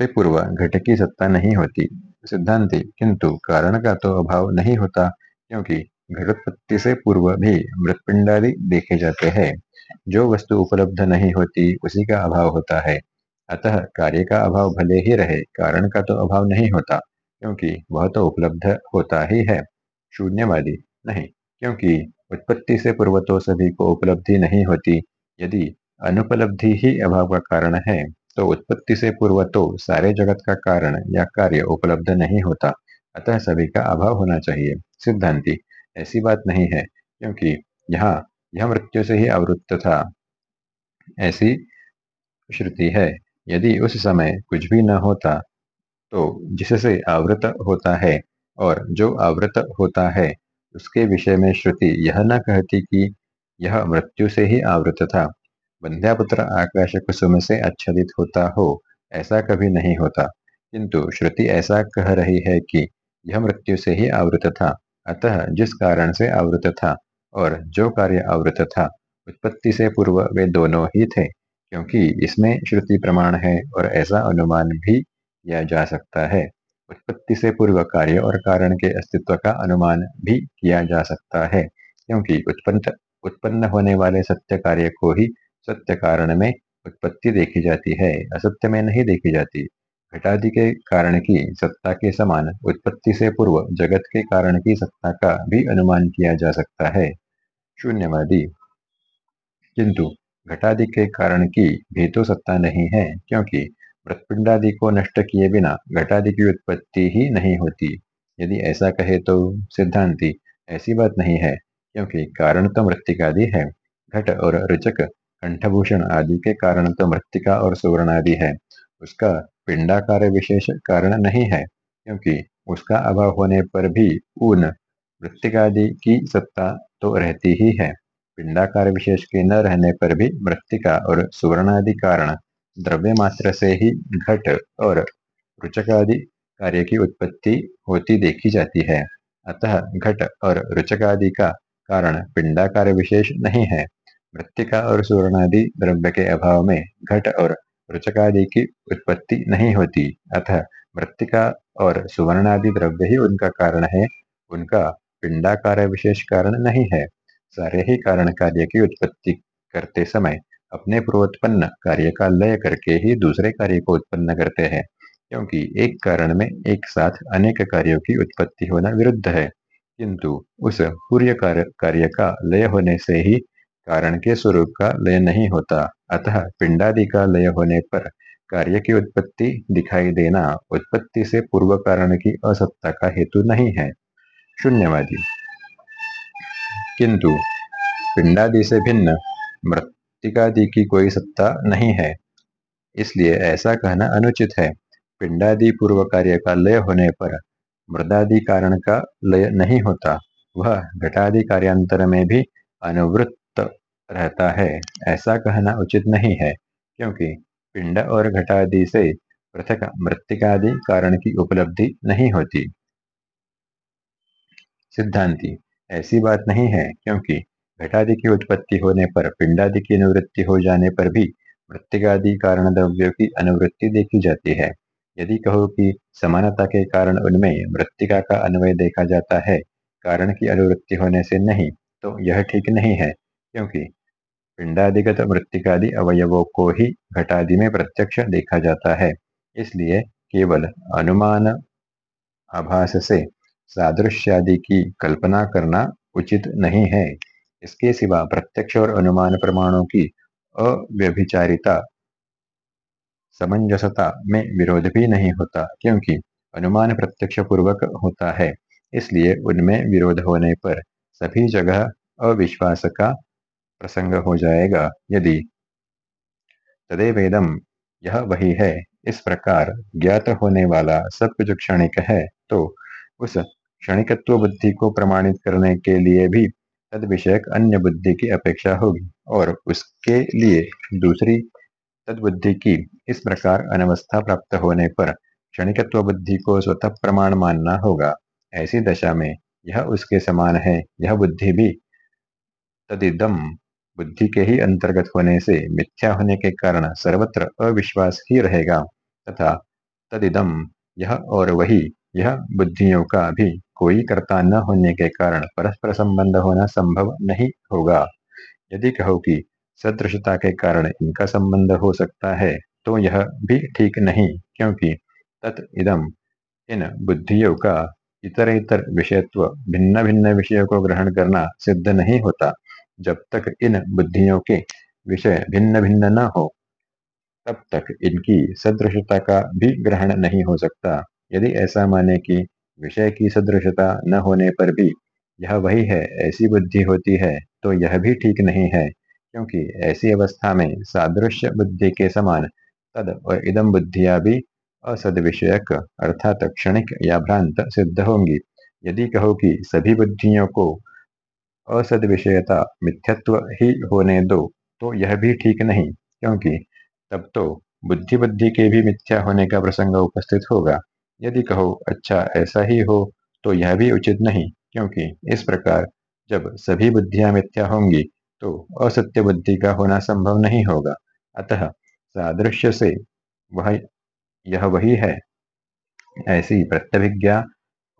से पूर्व घट की सत्ता नहीं होती। सिद्धांति, किंतु कारण का तो अभाव नहीं होता, क्योंकि घटोत्पत्ति से पूर्व भी मृतपिंडादि देखे जाते हैं। जो वस्तु उपलब्ध नहीं होती, उसी का अभाव होता है। अतः कार्य का अभाव भले ही रहे, कारण का तो अभाव नहीं होता, क्योंकि वह तो उपलब्ध होता ही है। शून्यवादी, नहीं, क्योंकि उत्पत्ति से पूर्व तो सभी को उपलब्धि नहीं होती यदि अनुपलब्धि ही अभाव का कारण है तो उत्पत्ति से पूर्व तो सारे जगत का कारण या कार्य उपलब्ध नहीं होता। अतः सभी का अभाव होना चाहिए। सिद्धांति, ऐसी बात नहीं है, क्योंकि यहाँ यह मृत्यु से ही आवृत्त था। ऐसी श्रुति है, यदि उस समय कुछ भी न होता तो जिससे आवृत होता है और जो आवृत होता है, उसके विषय में श्रुति यह न कहती कि यह मृत्यु से ही आवृत था। बंध्यापुत्र आकाश कुसुम से आच्छादित होता हो, ऐसा कभी नहीं होता। किंतु श्रुति ऐसा कह रही है कि यह मृत्यु से ही आवृत था, अतः जिस कारण से आवृत था और जो कार्य आवृत था, उत्पत्ति से पूर्व वे दोनों ही थे, क्योंकि इसमें श्रुति प्रमाण है और ऐसा अनुमान भी किया जा सकता है। उत्पत्ति से पूर्व कार्य और कारण के अस्तित्व का अनुमान भी किया जा सकता है, क्योंकि उत्पन्न उत्पन्न होने वाले सत्य कार्य को ही सत्य कारण में उत्पत्ति देखी जाती है, असत्य में नहीं देखी जाती। घटादि के कारण की सत्ता के समान उत्पत्ति से पूर्व जगत के कारण की सत्ता का भी अनुमान किया जा सकता है। शून्यवादी। किंतु घटादि के कारण की भी तो सत्ता नहीं है, क्योंकि मृतपिंडादि को नष्ट किए बिना घटादि की उत्पत्ति ही नहीं होती। यदि ऐसा कहे तो सिद्धांति, ऐसी बात नहीं है। क्योंकि कारण तो मृतिकादि है। घट और रुचक कंठभूषण आदि के कारण तो मृतिका और सुवर्ण आदि है। उसका पिंडाकार विशेष कारण नहीं है, क्योंकि उसका अभाव होने पर भी ऊन मृतिकादि की सत्ता तो रहती ही है। पिंडाकार विशेष के न रहने पर भी मृतिका और सुवर्णादि कारण द्रव्य मात्र से ही घट और रुचकादि कार्य की उत्पत्ति होती देखी जाती है। अतः घट और रुचकादि का कारण पिंडाकार विशेष नहीं है। मृतिका और सुवर्णादि द्रव्य के अभाव में घट और रुचकादि की उत्पत्ति नहीं होती। अतः मृतिका और सुवर्णादि द्रव्य ही उनका कारण है। उनका पिंडाकार विशेष कारण नहीं है। सारे ही कारण कार्य की उत्पत्ति करते समय अपने पूर्वोत्पन्न कार्य का लय करके ही दूसरे कार्य को उत्पन्न करते हैं, क्योंकि एक कारण में एक साथ अनेक कार्यों की उत्पत्ति होना विरुद्ध है। किंतु उस पूर्य कार्य कार्य का लय होने से ही कारण के स्वरूप का लय नहीं होता। अतः पिंडादि का लय होने पर कार्य की उत्पत्ति दिखाई देना उत्पत्ति से पूर्व कारण की असत्ता का हेतु नहीं है। शून्यवादी। किंतु पिंडादि से भिन्न मृतिकादि की कोई सत्ता नहीं है। इसलिए ऐसा कहना अनुचित है। पिंडादि पूर्व कार्य का लय होने पर मृदादि कारण का लय नहीं होता। वह घटादि कार्यांतर में भी अनुवृत्त रहता है। ऐसा कहना उचित नहीं है, क्योंकि पिंड और घटादि से पृथक मृतिकादि कारण की उपलब्धि नहीं होती। सिद्धांति, ऐसी बात नहीं है, क्योंकि घटादि की उत्पत्ति होने पर, पिंडादि की अनुवृत्ति हो जाने पर भी मृतिकादि कारण द्रव्यों की अनुवृत्ति देखी जाती है। यदि कहो कि समानता के कारण उनमें मृतिका का अन्वय देखा जाता है, कारण की अनुवृत्ति होने से नहीं तो यह ठीक नहीं है, क्योंकि पिंडादिगत मृतिकादि अवयवों को ही घटादि में प्रत्यक्ष देखा जाता है। इसलिए केवल अनुमान, आभास से सादृश्यादि की कल्पना करना उचित नहीं है। इसके सिवा प्रत्यक्ष और अनुमान प्रमाणों की अव्यभिचारिता समंजसता में विरोध भी नहीं होता, क्योंकि अनुमान प्रत्यक्ष पूर्वक होता है। इसलिए उनमें विरोध होने पर सभी जगह अविश्वास का प्रसंग हो जाएगा। यदि तदेवेदम यह वही है, इस प्रकार ज्ञात होने वाला सब कुछ क्षणिक है तो उस क्षणिकत्व बुद्धि को प्रमाणित करने के लिए भी तद विषयक अन्य बुद्धि की अपेक्षा होगी, और उसके लिए दूसरी तद बुद्धि की। इस प्रकार अनवस्था प्राप्त होने पर क्षणिकत्व बुद्धि को स्वतः प्रमाण मानना होगा। ऐसी दशा में यह उसके समान है, यह बुद्धि भी। तदिदम बुद्धि के ही अंतर्गत होने से मिथ्या होने के कारण सर्वत्र अविश्वास ही रहेगा। तथा तदिदम यह और वही, यह बुद्धियों का भी कोई कर्ता न होने के कारण परस्पर संबंध होना संभव नहीं होगा। यदि कहो कि सदृशता के कारण इनका संबंध हो सकता है तो यह भी ठीक नहीं, क्योंकि तत् इदम इन बुद्धियों का इतर इतर विषयत्व भिन्न भिन्न विषयों को ग्रहण करना सिद्ध नहीं होता। जब तक इन बुद्धियों के विषय भिन्न भिन्न न हो, तब तक इनकी सदृशता का भी ग्रहण नहीं हो सकता। यदि ऐसा माने कि विषय की सदृशता न होने पर भी यह वही है, ऐसी बुद्धि होती है तो यह भी ठीक नहीं है। क्योंकि ऐसी अवस्था में सादृश्य बुद्धि के समान, तद और इदम बुद्धिया भी असद विषयक अर्थात क्षणिक या भ्रांत सिद्ध होंगी। यदि कहो कि सभी बुद्धियों को असद विषयता मिथ्यत्व ही होने दो तो यह भी ठीक नहीं, क्योंकि तब तो बुद्धि बुद्धि के भी मिथ्या होने का प्रसंग उपस्थित होगा। यदि कहो अच्छा ऐसा ही हो तो यह भी उचित नहीं, क्योंकि इस प्रकार जब सभी बुद्धियाँ मिथ्या होंगी तो असत्य बुद्धि का होना संभव नहीं होगा। अतः सादृश्य से वह, यह वही है। ऐसी प्रत्यभिज्ञा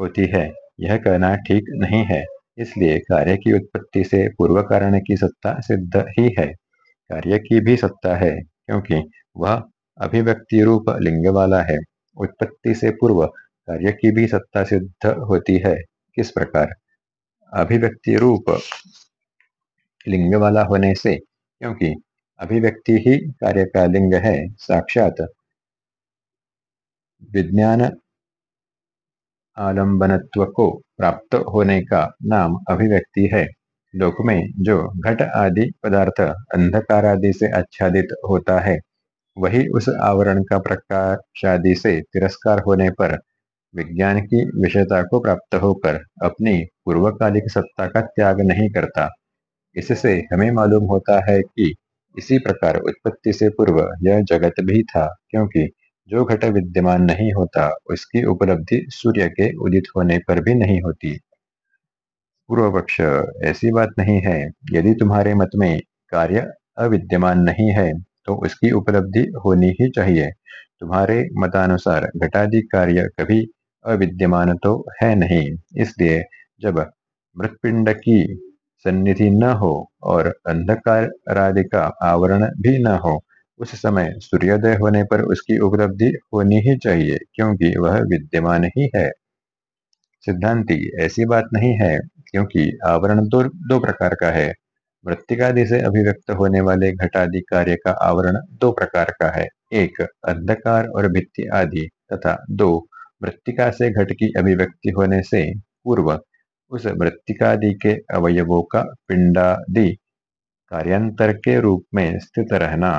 होती है। यह कहना ठीक नहीं है। इसलिए कार्य की उत्पत्ति से पूर्व कारण की सत्ता सिद्ध ही है। कार्य की भी सत्ता है, क्योंकि वह अभिव्यक्ति रूप लिंग वाला है। उत्पत्ति से पूर्व कार्य की भी सत्ता सिद्ध होती है। किस प्रकार? अभिव्यक्ति रूप लिंग वाला होने से, क्योंकि अभिव्यक्ति ही कार्य का लिंग है, साक्षात विज्ञान आलंबनत्व को प्राप्त होने का नाम अभिव्यक्ति है। लोक में जो घट आदि पदार्थ अंधकार आदि से आच्छादित होता है, वही उस आवरण का प्रकाश आदि से तिरस्कार होने पर विज्ञान की विषयता को प्राप्त होकर अपनी पूर्वकालिक सत्ता का त्याग नहीं करता। इससे हमें मालूम होता है कि इसी प्रकार उत्पत्ति से पूर्व यह जगत भी था, क्योंकि जो घट विद्यमान नहीं होता, उसकी उपलब्धि सूर्य के उदित होने पर भी नहीं होती। पूर्व पक्ष ऐसी बात नहीं है। यदि तुम्हारे मत में कार्य अविद्यमान नहीं है तो उसकी उपलब्धि होनी ही चाहिए। तुम्हारे मतानुसार घटादि कार्य कभी अविद्यमान तो है नहीं। इसलिए जब मृतपिंड की सन्निधि न हो और अंधकार आदि का आवरण भी न हो, उस समय सूर्योदय होने पर उसकी उपलब्धि होनी ही चाहिए, क्योंकि वह विद्यमान ही है। सिद्धांति, ऐसी बात नहीं है, क्योंकि आवरण दो दो प्रकार का है। मृतिकादि से अभिव्यक्त होने वाले घटादि कार्य का आवरण दो प्रकार का है। एक, अंधकार और भित्ति आदि, तथा दो मृतिका से घट की अभिव्यक्ति होने से पूर्व उस मृतिकादि के अवयवों का पिंडादि कार्यांतर के रूप में स्थित रहना।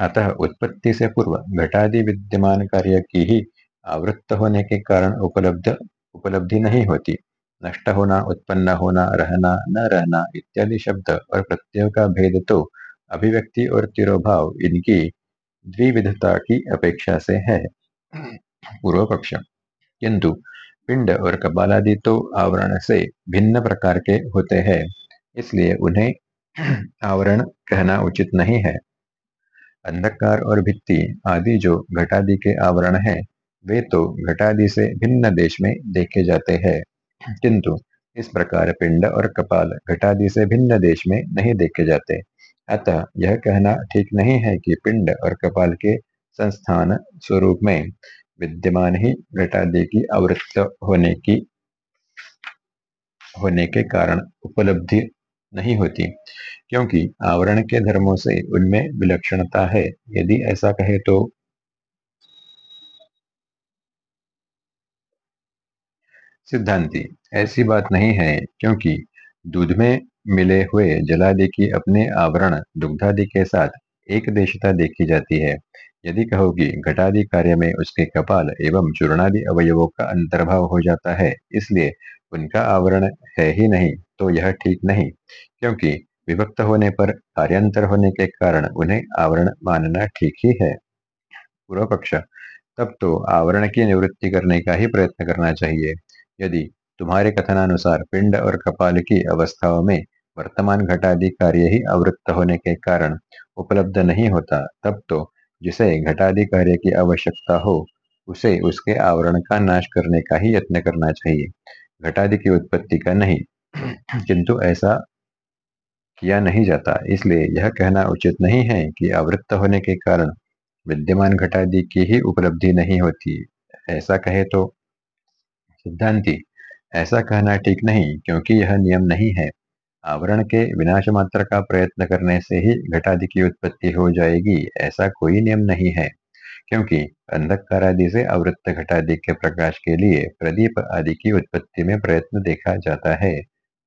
अतः उत्पत्ति से पूर्व घटादि विद्यमान कार्य की ही आवृत्त होने के कारण उपलब्ध, उपलब्धि नहीं होती। नष्ट होना, उत्पन्न होना, रहना, न रहना इत्यादि शब्द और प्रत्यय का भेद तो अभिव्यक्ति और तिरोभाव इनकी द्विविधता की अपेक्षा से है। पूर्व पक्ष किंतु पिंड और कपालादि तो आवरण से भिन्न प्रकार के होते हैं, इसलिए उन्हें आवरण कहना उचित नहीं है। अंधकार और भित्ति आदि जो घटादि के आवरण हैं, वे तो घटादि से भिन्न देश में देखे जाते हैं। किंतु इस प्रकार पिंड और कपाल घटादि से भिन्न देश में नहीं देखे जाते। अतः यह कहना ठीक नहीं है कि पिंड और कपाल के संस्थान स्वरूप में विद्यमान ही घटादि की आवृत्त होने की होने के कारण उपलब्धि नहीं होती, क्योंकि आवरण के धर्मों से उनमें विलक्षणता है। यदि ऐसा कहे तो सिद्धांति, ऐसी बात नहीं है, क्योंकि दूध में मिले हुए जलादि की अपने आवरण दुग्धादि के साथ एक देशता देखी जाती है। यदि कहोगी, घटादि कार्य में उसके कपाल एवं चूर्णादि अवयवों का अंतर्भाव हो जाता है, इसलिए उनका आवरण है ही नहीं तो यह ठीक नहीं, क्योंकि विभक्त होने पर कार्यांतर होने के कारण उन्हें आवरण मानना ठीक ही है। पूर्व पक्ष, तब तो आवरण की निवृत्ति करने का ही प्रयत्न करना चाहिए। यदि तुम्हारे कथनानुसार पिंड और कपाल की अवस्थाओं में वर्तमान घटादि कार्य ही आवृत्त होने के कारण उपलब्ध नहीं होता, तब तो जिसे घटादि कार्य की आवश्यकता हो, उसे उसके आवरण का नाश करने का ही यत्न करना चाहिए। घटादि की उत्पत्ति का नहीं, किंतु ऐसा किया नहीं जाता। इसलिए यह कहना उचित नहीं है कि आवृत्त होने के कारण विद्यमान घटादि की ही उपलब्धि नहीं होती। ऐसा कहे तो सिद्धांति, ऐसा कहना ठीक नहीं, क्योंकि यह नियम नहीं है। आवरण के विनाश मात्र का प्रयत्न करने से ही घटादि की उत्पत्ति हो जाएगी, ऐसा कोई नियम नहीं है। क्योंकि अंधकार आदि से अवृत्त घटादि के प्रकाश के लिए प्रदीप आदि की उत्पत्ति में प्रयत्न देखा जाता है।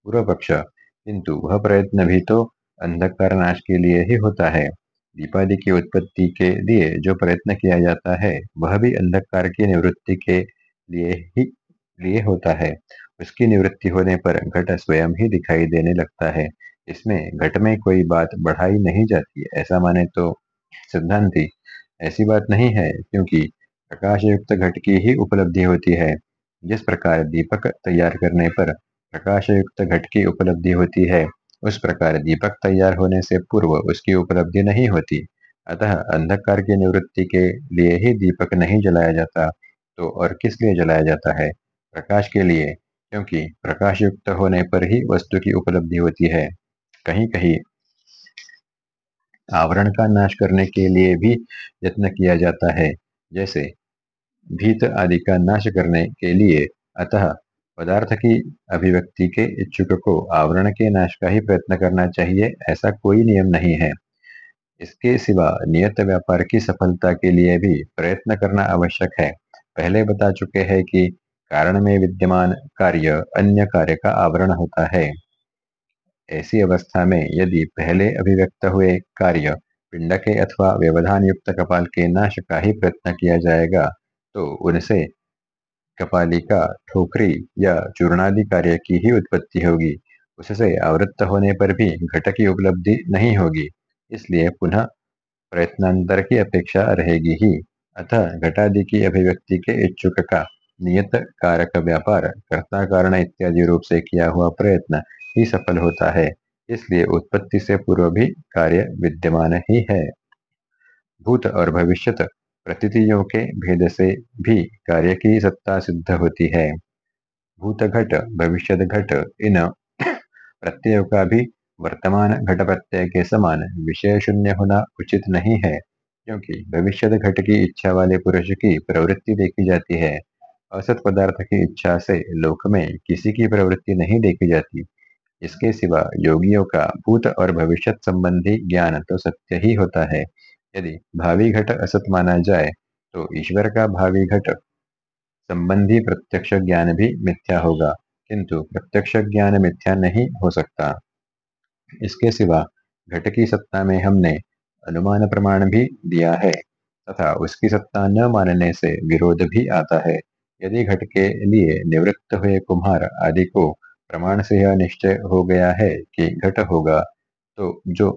पूर्व पक्ष किंतु वह प्रयत्न भी तो अंधकार नाश के लिए ही होता है। दीपादि की उत्पत्ति के लिए जो प्रयत्न किया जाता है, वह भी अंधकार की निवृत्ति के लिए ही, लिए होता है। उसकी निवृत्ति होने पर घट स्वयं ही दिखाई देने लगता है। इसमें घट में कोई बात बढ़ाई नहीं जाती, ऐसा माने तो सिद्धांति। ऐसी बात नहीं है, क्योंकि प्रकाश युक्त घट की ही उपलब्धि होती है। जिस प्रकार दीपक तैयार करने पर प्रकाश युक्त घट की उपलब्धि होती है, उस प्रकार दीपक तैयार होने से पूर्व उसकी उपलब्धि नहीं होती। अतः अंधकार की निवृत्ति के लिए ही दीपक नहीं जलाया जाता तो और किस लिए जलाया जाता है? प्रकाश के लिए। क्योंकि प्रकाश युक्त होने पर ही वस्तु की उपलब्धि होती है। कहीं कहीं आवरण का नाश करने के लिए भी यत्न किया जाता है, जैसे भीत आदि का नाश करने के लिए। अतः पदार्थ की अभिव्यक्ति के इच्छुक को आवरण के नाश का ही प्रयत्न करना चाहिए, ऐसा कोई नियम नहीं है। इसके सिवा नियत व्यापार की सफलता के लिए भी प्रयत्न करना आवश्यक है। पहले बता चुके हैं कि कारण में विद्यमान कार्य अन्य कार्य का आवरण होता है। ऐसी अवस्था में यदि पहले अभिव्यक्त हुए कार्य पिंड के अथवा व्यवधान युक्त कपाल के नाश का ही प्रयत्न किया जाएगा तो उनसे कपाली का ठोकरी या चूर्णादि कार्य की ही उत्पत्ति होगी। उससे आवृत्त होने पर भी घट की उपलब्धि नहीं होगी, इसलिए पुनः प्रयत्नांतर की अपेक्षा रहेगी ही। अतः घटादि की अभिव्यक्ति के इच्छुक का नियत कारक व्यापार कर्ता कारण इत्यादि रूप से किया हुआ प्रयत्न ही सफल होता है, इसलिए उत्पत्ति से पूर्व भी कार्य विद्यमान ही है। भूत और भविष्यत प्रतीतियों के भेद से भी कार्य की सत्ता सिद्ध होती है। भूत घट भविष्य घट इन प्रत्ययों का भी वर्तमान घट प्रत्यय के समान विषय शून्य होना उचित नहीं है, क्योंकि भविष्य घट की इच्छा वाले पुरुष की प्रवृत्ति देखी जाती है। असत पदार्थ की इच्छा से लोक में किसी की प्रवृत्ति नहीं देखी जाती। इसके सिवा योगियों का भूत और भविष्य संबंधी ज्ञान तो सत्य ही होता है। यदि भावी घट असत माना जाए तो ईश्वर का भावी घट संबंधी प्रत्यक्ष ज्ञान भी मिथ्या होगा, किंतु प्रत्यक्ष ज्ञान मिथ्या नहीं हो सकता। इसके सिवा घट की सत्ता में हमने अनुमान प्रमाण भी दिया है, तथा उसकी सत्ता न मानने से विरोध भी आता है। यदि घट के लिए निवृत्त हुए कुम्हार आदि को प्रमाण से यह निश्चय हो गया है कि घट होगा तो जो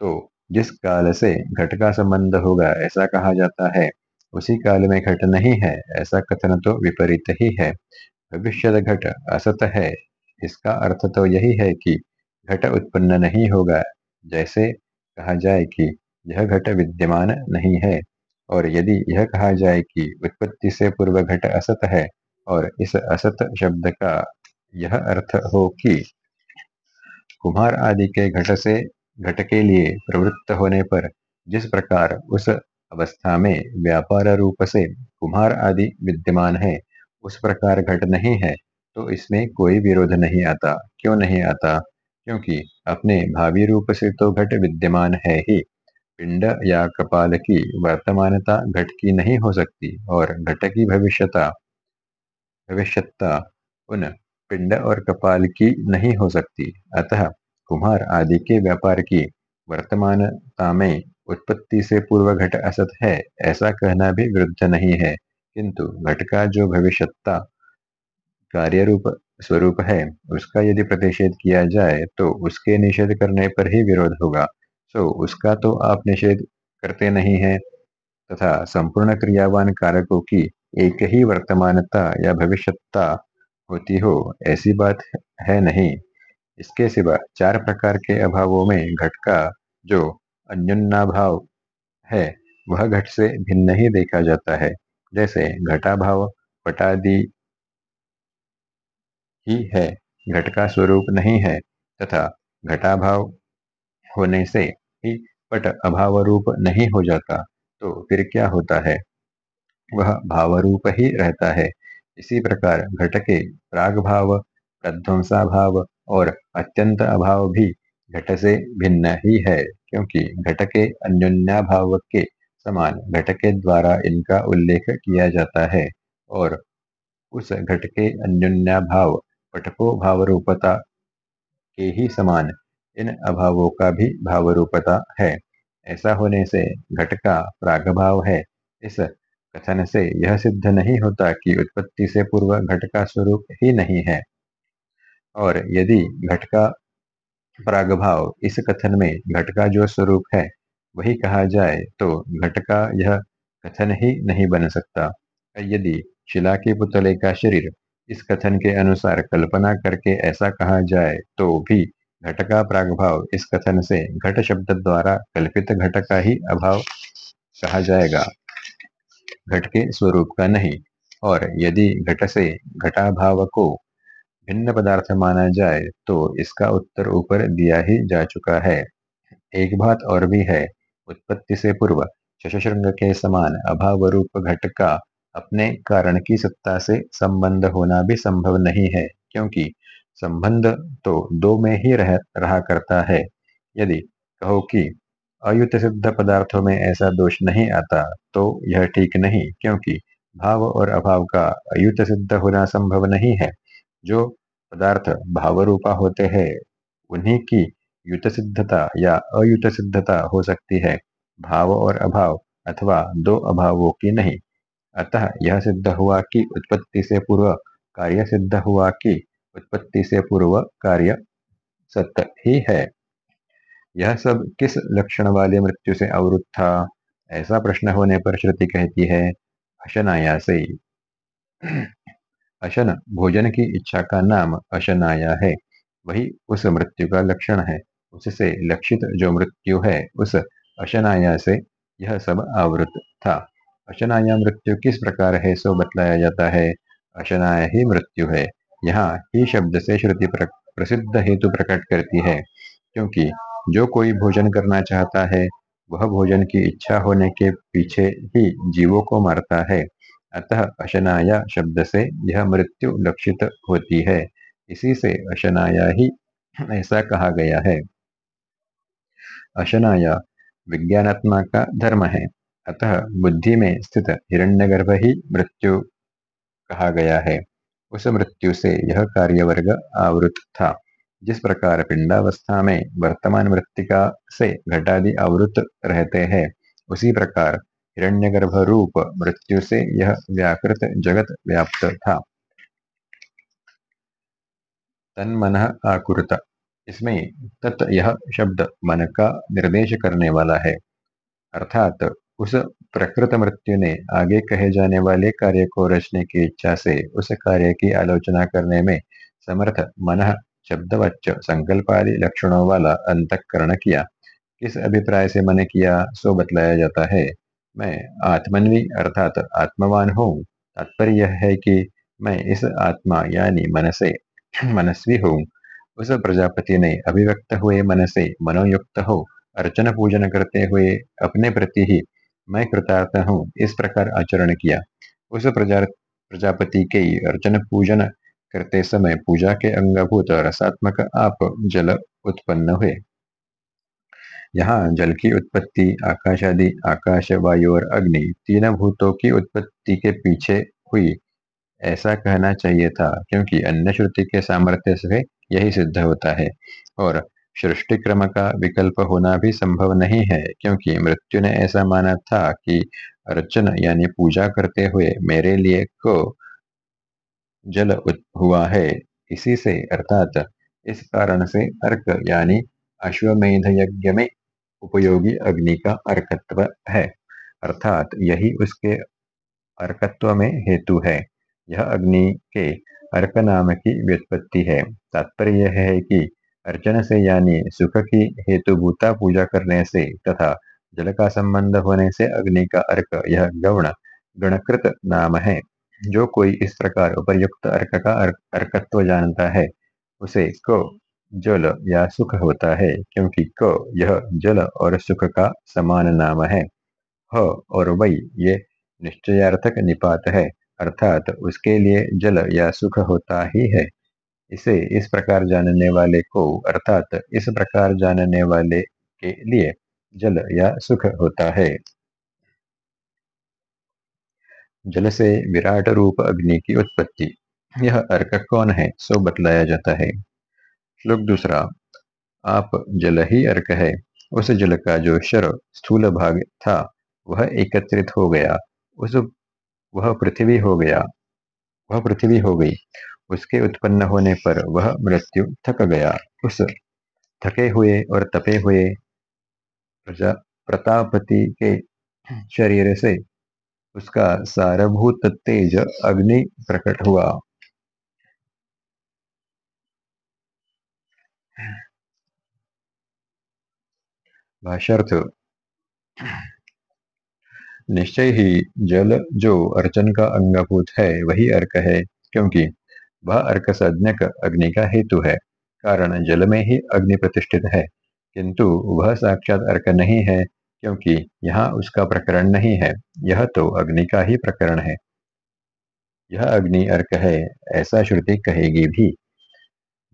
तो जिस काल से घट का संबंध होगा, ऐसा कहा जाता है। उसी काल में घट नहीं है, ऐसा कथन तो विपरीत ही है। भविष्य घट असत है, इसका अर्थ तो यही है कि घट उत्पन्न नहीं होगा। जैसे कहा जाए कि यह घट विद्यमान नहीं है। और यदि यह कहा जाए कि उत्पत्ति से पूर्व घट असत है और इस असत शब्द का यह अर्थ हो कि कुमार आदि के घट से, घट के लिए प्रवृत्त होने पर जिस प्रकार उस अवस्था में व्यापार रूप से कुम्हार आदि विद्यमान है, उस प्रकार घट नहीं है तो इसमें कोई विरोध नहीं आता। क्यों नहीं आता? क्योंकि अपने भावी रूप से तो घट विद्यमान है ही। पिंड या कपाल की वर्तमानता घट की नहीं हो सकती और घट की भविष्यता भविष्यता उन पिंड और कपाल की नहीं हो सकती। अतः कुम्हार आदि के व्यापार की वर्तमानता में उत्पत्ति से पूर्व घट असत है, ऐसा कहना भी विरुद्ध नहीं है। किंतु घट का जो भविष्यता कार्य रूप स्वरूप है, उसका यदि प्रतिषेध किया जाए तो उसके निषेध करने पर ही विरोध होगा। सो उसका तो आप निषेध करते नहीं है। तथा संपूर्ण क्रियावान कारकों की एक ही वर्तमानता या भविष्यता होती हो, ऐसी बात है नहीं। इसके सिवा चार प्रकार के अभावों में घट का जो अन्योन्नाभाव है, वह घट से भिन्न ही देखा जाता है। जैसे घटाभाव पटादि ही है, घट का स्वरूप नहीं है, तथा घटाभाव होने से ही पट अभाव रूप नहीं हो जाता तो फिर क्या होता है? वह भाव रूप ही रहता है। इसी प्रकार घट के प्राग भाव प्रध्वंसा भाव और अत्यंत अभाव भी घट से भिन्न ही है, क्योंकि घट के अन्योन्याभाव के समान घट के द्वारा इनका उल्लेख किया जाता है और उस घट के अन्योन्याभाव पटको भाव रूपता के ही समान इन अभावों का भी भाव रूपता है। ऐसा होने से घट का प्रागभाव है। इस कथन से यह सिद्ध नहीं होता कि उत्पत्ति से पूर्व घट का स्वरूप ही नहीं है। और यदि घट का प्रागभाव इस कथन में घट का जो स्वरूप है, वही कहा जाए तो घट का यह कथन ही नहीं बन सकता। यदि शिला के पुतले का शरीर इस कथन के अनुसार कल्पना करके ऐसा कहा जाए तो भी घट का प्रागभाव इस कथन से घट शब्द द्वारा कल्पित घट का ही अभाव कहा जाएगा। घट के स्वरूप का नहीं, और यदि घट से घटाभाव को भिन्न पदार्थ माना जाए तो इसका उत्तर ऊपर दिया ही जा चुका है। एक बात और भी है, उत्पत्ति से पूर्व शशृंग के समान अभाव रूप घट का अपने कारण की सत्ता से संबंध होना भी संभव नहीं है, क्योंकि संबंध तो दो में ही रह, रहा करता है। यदि कहो कि अयुत सिद्ध पदार्थों में ऐसा दोष नहीं आता तो यह ठीक नहीं, क्योंकि भाव और अभाव का अयुत सिद्ध होना संभव नहीं है। जो पदार्थ भाव रूपा होते हैं, उन्हीं की युत सिद्धता या अयुत सिद्धता हो सकती है, भाव और अभाव अथवा दो अभावों की नहीं। अतः यह सिद्ध हुआ कि उत्पत्ति से पूर्व कार्य सिद्ध हुआ कि उत्पत्ति से पूर्व कार्य सत्य ही है। यह सब किस लक्षण वाले मृत्यु से अवरुद्ध था? ऐसा प्रश्न होने पर श्रुति कहती है अशनाया से अशन, भोजन की इच्छा का नाम अशनाया है। वही उस मृत्यु का लक्षण है। उससे लक्षित जो मृत्यु है, उस अशनाया से यह सब आवृत था। अशनाया मृत्यु किस प्रकार है सो बतलाया जाता है। अशनाया ही मृत्यु है। यहाँ ही शब्द से श्रुति प्रसिद्ध हेतु प्रकट करती है, क्योंकि जो कोई भोजन करना चाहता है, वह भोजन की इच्छा होने के पीछे ही जीवों को मारता है। अतः अशनाया शब्द से यह मृत्यु लक्षित होती है। इसी से अशनाया ही ऐसा कहा गया है। अशनाया विज्ञानात्मा का धर्म है। अतः बुद्धि में स्थित हिरण्यगर्भ ही मृत्यु कहा गया है। उस मृत्यु से यह कार्य वर्ग आवृत था जिस प्रकार पिंडावस्था में वर्तमान मृतिका से घटादि आवृत रहते हैं, उसी प्रकार हिरण्यगर्भ रूप मृत्यु से यह व्याकृत जगत व्याप्त था। तन मन आकुरता। इसमें तत् यह शब्द मन का निर्देश करने वाला है। अर्थात उस प्रकृत मृत्यु ने आगे कहे जाने वाले कार्य को रचने की इच्छा से उस कार्य की आलोचना करने में समर्थ मन शब्दवच्च संकल्प आदि लक्षणों वाला अंतकरण किया। किस अभिप्राय से मन किया, सो बतलाया जाता है। मैं आत्मन्वी अर्थात आत्मवान हूँ। तात्पर्य यह है कि मैं इस आत्मा यानी मन से मनस्वी हूँ। उस प्रजापति ने अभिव्यक्त हुए मन से मनोयुक्त हो अर्चन पूजन करते हुए अपने प्रति ही मैं कृतार्थ हूँ, इस प्रकार आचरण किया। उस प्रजा, प्रजापति के अर्चन पूजन करते समय पूजा के अंगभूत रसात्मक आप जल उत्पन्न हुए। यहाँ जल की उत्पत्ति, आकाश आदि, आकाश, वायु और अग्नि तीन भूतों की उत्पत्ति के पीछे हुई। ऐसा कहना चाहिए था, क्योंकि अन्य श्रुति के सामर्थ्य से यही सिद्ध होता है। और सृष्टि क्रम का विकल्प होना भी संभव नहीं है, क्योंकि मृत्यु ने ऐसा माना था कि अर्चन यानी पूजा करते हुए मेरे लिए को जल हुआ है। इसी से अर्थात इस कारण से अर्क यानी अश्वमेध यज्ञ में उपयोगी अग्नि का अर्कत्व है। अर्थात यही उसके अर्कत्व में हेतु है। यह अग्नि के अर्क नाम की व्युत्पत्ति है। तात्पर्य यह है कि अर्चन से यानी सुख की हेतुभूता पूजा करने से तथा जल का संबंध होने से अग्नि का अर्क, यह गौण गणकृत नाम है। जो कोई इस प्रकार उपयुक्त अर्क का अर्कत्व जानता है, उसे को जल या सुख होता है, क्योंकि क यह जल और सुख का समान नाम है। ह और वै, ये निश्चयार्थक निपात है, अर्थात उसके लिए जल या सुख होता ही है। इसे इस प्रकार जानने वाले को, अर्थात इस प्रकार जानने वाले के लिए जल या सुख होता है। जल से विराट रूप अग्नि की उत्पत्ति। यह अर्क कौन है, सो बतलाया जाता है। श्लोक दूसरा, आप जल ही अर्क है। उस जल का जो शर स्थूल भाग था, वह एकत्रित हो गया। उस, वह पृथ्वी हो गया। वह पृथ्वी हो गई। उसके उत्पन्न होने पर वह मृत्यु थक गया। उस थके हुए और तपे हुए प्रतापति के शरीर से उसका सारभूत तेज अग्नि प्रकट हुआ। भाष्यर्थ, निश्चय ही जल जो अर्चन का अंगभूत है, वही अर्क है, क्योंकि वह अर्क सज्ञक अग्नि का हेतु है, कारण जल में ही अग्नि प्रतिष्ठित है। किंतु वह साक्षात अर्क नहीं है, क्योंकि यहाँ उसका प्रकरण नहीं है। यह तो अग्नि का ही प्रकरण है। यह अग्नि अर्क है, ऐसा श्रुति कहेगी भी।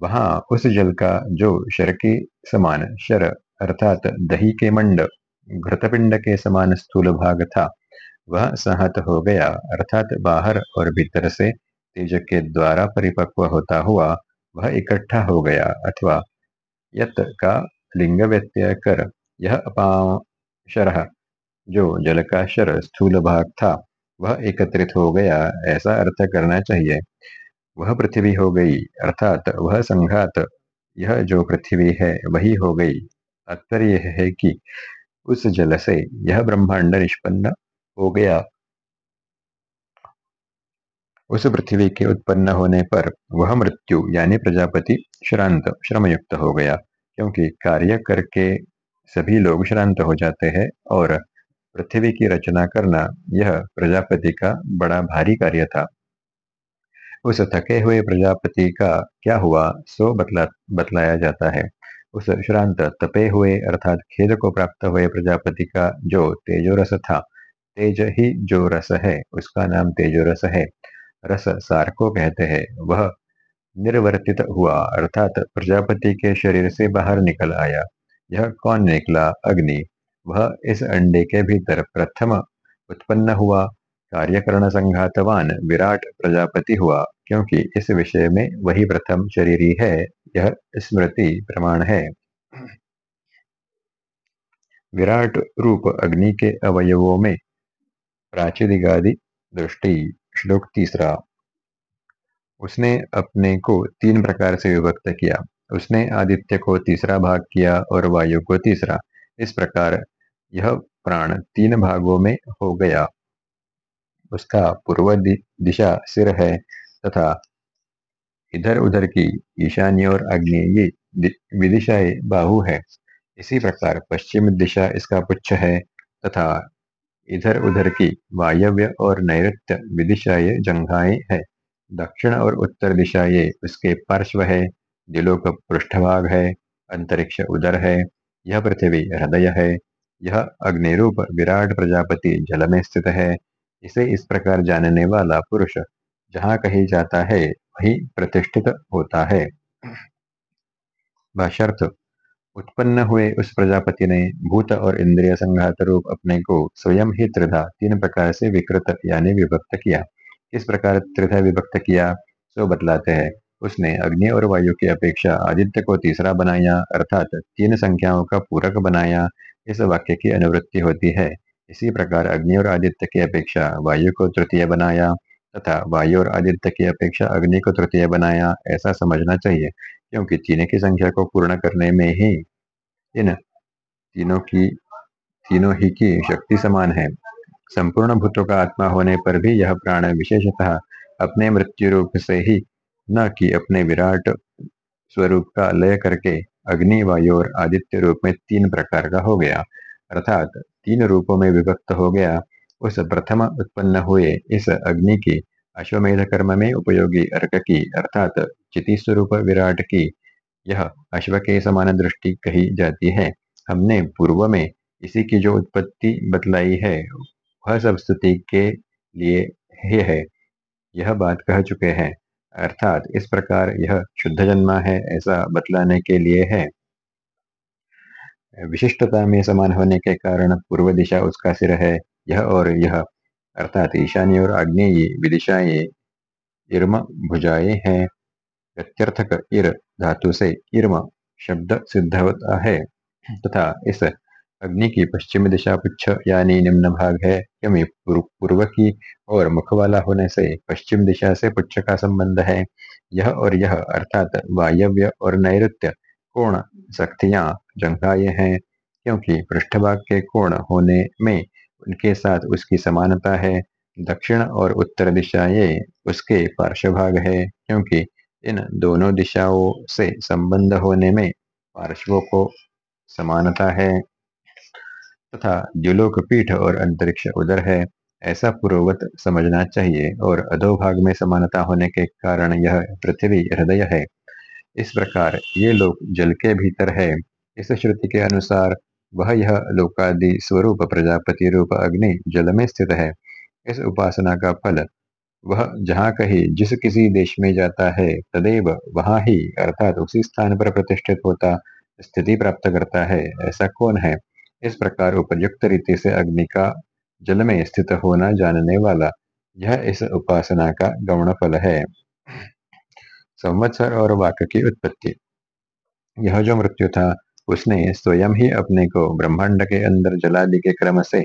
वहाँ उस जल का, जो शर के समान, शर अर्थात दही के मंड, घृतपिंड के समान स्थूल भाग था, वह सहत हो गया, अर्थात बाहर और भीतर से तेज के द्वारा परिपक्व होता हुआ वह इकट्ठा हो गया, अथवा यत का लिंग व्यत्यय कर, यह अपाशर जो जल का शर स्थूल भाग था, वह एकत्रित हो गया, ऐसा अर्थ करना चाहिए। वह पृथ्वी हो गई, अर्थात वह संघात, यह जो पृथ्वी है, वही हो गई। तात्पर्य यह है कि उस जल से यह ब्रह्मांड निष्पन्न हो गया। उस पृथ्वी के उत्पन्न होने पर वह मृत्यु, यानी प्रजापति, श्रांत, श्रमयुक्त हो गया। क्योंकि कार्य करके सभी लोग श्रांत हो जाते हैं और पृथ्वी की रचना करना यह प्रजापति का बड़ा भारी कार्य था। उस थके हुए प्रजापति का क्या हुआ, सो बतला, बतलाया जाता है। उस श्रांत तपे हुए, अर्थात खेद को प्राप्त हुए प्रजापति का जो तेजोरस था, तेज ही जो रस है, उसका नाम तेजोरस है। रस सार को कहते हैं। वह निर्वर्तित हुआ, अर्थात प्रजापति के शरीर से बाहर निकल आया। यह कौन निकला? अग्नि। वह इस अंडे के भीतर प्रथम उत्पन्न हुआ। कार्यकरण संघातवान विराट प्रजापति हुआ, क्योंकि इस विषय में वही प्रथम शरीरी है। यह स्मृति प्रमाण है। विराट रूप अग्नि के अवयवों में प्राचीदिगादि दृष्टि श्लोक तीसरा। उसने अपने को तीन प्रकार से विभक्त किया। उसने आदित्य को तीसरा भाग किया और वायु को तीसरा। इस प्रकार यह प्राण तीन भागों में हो गया। उसका पूर्व दिशा सिर है तथा इधर उधर की ईशान्य और आग्नेय विदिशाए बाहु है। इसी प्रकार पश्चिम दिशा इसका पुच्छ है तथा इधर उधर की वायव्य और नैऋत्य विदिशाए जंघाएँ है। दक्षिण और उत्तर दिशाए उसके पार्श्व है। दिलों का पृष्ठभाग है। अंतरिक्ष उदर है। यह पृथ्वी हृदय है। यह अग्निरूप विराट प्रजापति जल में स्थित है। इसे इस प्रकार जानने वाला पुरुष जहाँ कही जाता है, वही प्रतिष्ठित होता है। उत्पन्न हुए उस प्रजापति ने भूत और इंद्रिय संघात रूप अपने को स्वयं ही त्रिधा, तीन प्रकार से विकृत, यानी विभक्त किया। किस प्रकार त्रिधा विभक्त किया, सो बतलाते हैं। उसने अग्नि और वायु की अपेक्षा आदित्य को तीसरा बनाया, अर्थात तीन संख्याओं का पूरक बनाया। इस वाक्य की अनुवृत्ति होती है। इसी प्रकार अग्नि और आदित्य की अपेक्षा वायु को तृतीय बनाया, तथा वायु और आदित्य की अपेक्षा अग्नि को तृतीय बनाया, ऐसा समझना चाहिए। क्योंकि तीन की संख्या को पूर्ण करने में ही इन तीनों की, तीनों ही की शक्ति समान है। संपूर्ण भूतों का आत्मा होने पर भी यह प्राण विशेषतः अपने मृत्यु रूप से ही, न कि अपने विराट स्वरूप का लय करके अग्नि, वायु और आदित्य रूप में तीन प्रकार का हो गया। अर्थात तीन रूपों में विभक्त हो गया, उस प्रथम उत्पन्न हुए इस अग्नि की अश्वमेध कर्म में उपयोगी अर्क की, अर्थात चिति स्वरूप विराट की। यह अश्व के समान दृष्टि कही जाती है। हमने पूर्व में इसी की जो उत्पत्ति बतलाई है, वह सब स्तुति के लिए ही है। यह बात कह चुके हैं। अर्थात इस प्रकार यह शुद्ध जन्मा है ऐसा बतलाने के लिए है। विशिष्टता में समान होने के कारण पूर्व दिशा उसका सिर है। यह और यह अर्थात ईशानी और आग्नेयी विदिशाएँ इर्म भुजाएँ हैं। प्रत्यर्थक इर, धातु से इर्म, शब्द सिद्ध होता है। तथा इस अग्नि की पश्चिम दिशा पुच्छ, यानी निम्न भाग है, यमी पूर्व की और मुख वाला होने से पश्चिम दिशा से पुच्छ का संबंध है। यह और यह, अर्थात वायव्य और नैऋत्य कोण शक्तियाँ जंघाए हैं, क्योंकि पृष्ठभाग के कोण होने में उनके साथ उसकी समानता है। दक्षिण और उत्तर दिशाएँ उसके पार्श्वभाग है, क्योंकि इन दोनों दिशाओं से संबंध होने में पार्श्वों को समानता है। तथा द्युलोक पीठ और अंतरिक्ष उदर है, ऐसा पूर्ववत समझना चाहिए, और अधोभाग में समानता होने के कारण यह पृथ्वी हृदय है। इस प्रकार ये लोग जल के भीतर है। इस श्रुति के अनुसार वह यह लोकादि स्वरूप प्रजापति रूप अग्नि जल में स्थित है। इस उपासना का फल, वह जहाँ कहीं जिस किसी देश में जाता है, तदेव वहाँ ही, अर्थात उसी स्थान पर प्रतिष्ठित होता, स्थिति प्राप्त करता है, ऐसा कौन है? इस प्रकार उपयुक्त रीति से अग्नि का जल में स्थित होना जानने वाला, यह इस उपासना का गौण फल है। संवत्सर और वाक्य की उत्पत्ति। यह जो मृत्यु था उसने स्वयं ही अपने को ब्रह्मांड के अंदर जलादि के क्रम से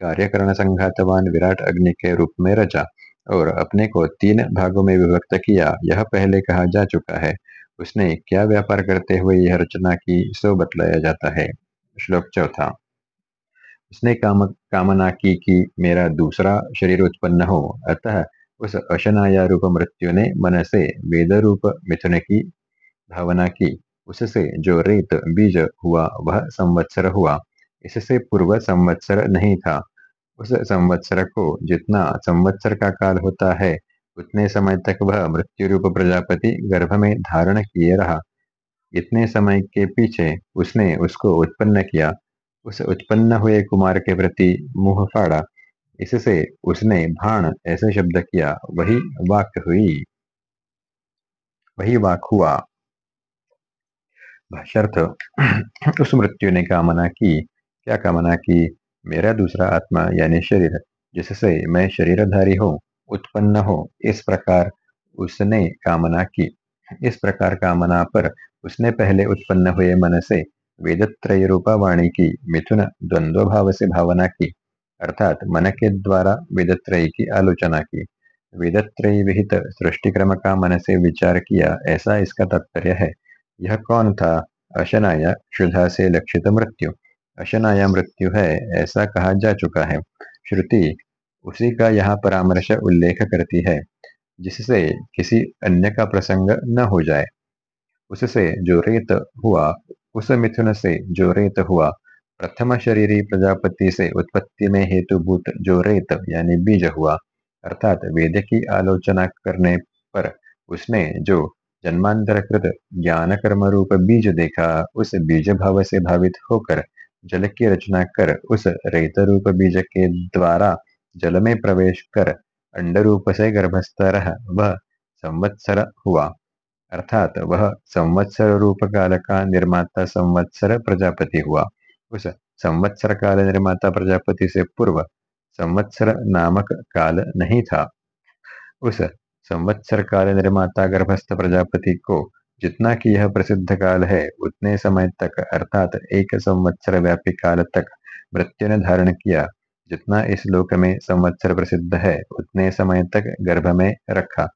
कार्यकरण संघातवान विराट अग्नि के रूप में रचा और अपने को तीन भागों में विभक्त किया। यह पहले कहा जा चुका है, उसने क्या व्यापार करते हुए यह रचना की, सो बतलाया जाता है। श्लोक चौथा, उसने काम, कामना की कि मेरा दूसरा शरीर उत्पन्न हो। अतः उस अशनाया रूप मृत्यु ने मन से वेद रूप मिथुन की भावना की। उससे जो रेत बीज हुआ, वह संवत्सर हुआ। इससे पूर्व संवत्सर नहीं था। उस संवत्सर को जितना संवत्सर का काल होता है, उतने समय तक वह मृत्यु रूप प्रजापति गर्भ में धारण किए रहा। इतने समय के पीछे उसने उसको उत्पन्न किया। उस उत्पन्न हुए कुमार के प्रति मुँह फाड़ा। इससे उसने भाण ऐसे शब्द किया, वही वाक हुई। वही वाक हुआ। भाष्यर्थ, उस मृत्यु ने कामना की। क्या कामना की? मेरा दूसरा आत्मा, यानी शरीर, जिससे मैं शरीरधारी हूँ, उत्पन्न हो, इस प्रकार उसने कामना की। इस प्रकार कामना पर उसने पहले उत्पन्न हुए मन से वेदत्रय रूपा वाणी की, मिथुन द्वंद्व भाव से भावना की, अर्थात मन के द्वारा वेदत्रय की आलोचना की। वेदत्रय विहित सृष्टिक्रम का मन से विचार किया, ऐसा इसका तात्पर्य है। यह कौन था अशनाया, क्षुधा से लक्षित मृत्यु। अशनाया मृत्यु है, ऐसा कहा जा चुका है। श्रुति, उसी का यहाँ परामर्श उल्लेख करती है, जिससे किसी अन्य का प्रसंग न हो जाए। उससे जो रेत हुआ, उस मिथुन से जो रेत हुआ, प्रथम शरीरी प्रजापति से उत्पत्ति में हेतुभूत जो रेत, यानी बीज हुआ, अर्थात वेद की आलोचना करने पर उसने जो जन्मांतरकृत ज्ञान कर्म रूप बीज देखा, उस बीज भाव से भावित होकर जल की रचना कर, उस रेत रूप बीज के द्वारा जल में प्रवेश कर अंड रूप से गर्भस्थ रह, वह संवत्सर हुआ। अर्थात वह संवत्सर रूप काल का निर्माता संवत्सर प्रजापति हुआ। उस संवत्सर काल निर्माता प्रजापति से पूर्व संवत्सर नामक काल नहीं था। उस संवत्सर काल निर्माता गर्भस्थ प्रजापति को जितना कि यह प्रसिद्ध काल है उतने समय तक अर्थात एक संवत्सर व्यापी काल तक मृत्यु ने धारण किया। जितना इस लोक में संवत्सर प्रसिद्ध है उतने समय तक गर्भ में रखा।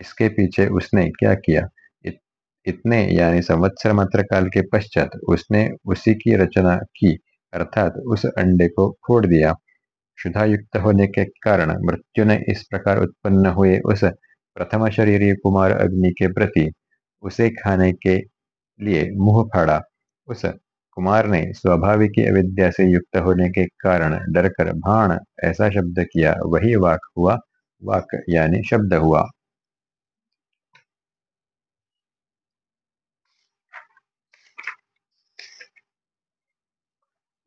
इसके पीछे उसने क्या किया? इत, इतने यानी संवत्सर मात्र काल के पश्चात उसने उसी की रचना की अर्थात उस अंडे को फोड़ दिया। क्षुधा युक्त होने के कारण मृत्यु ने इस प्रकार उत्पन्न हुए उस प्रथम शरीर कुमार अग्नि के प्रति उसे खाने के लिए मुँह फाड़ा। उस कुमार ने स्वाभाविक अविद्या से युक्त होने के कारण डरकर भाण ऐसा शब्द किया, वही वाक हुआ, वाक यानी शब्द हुआ।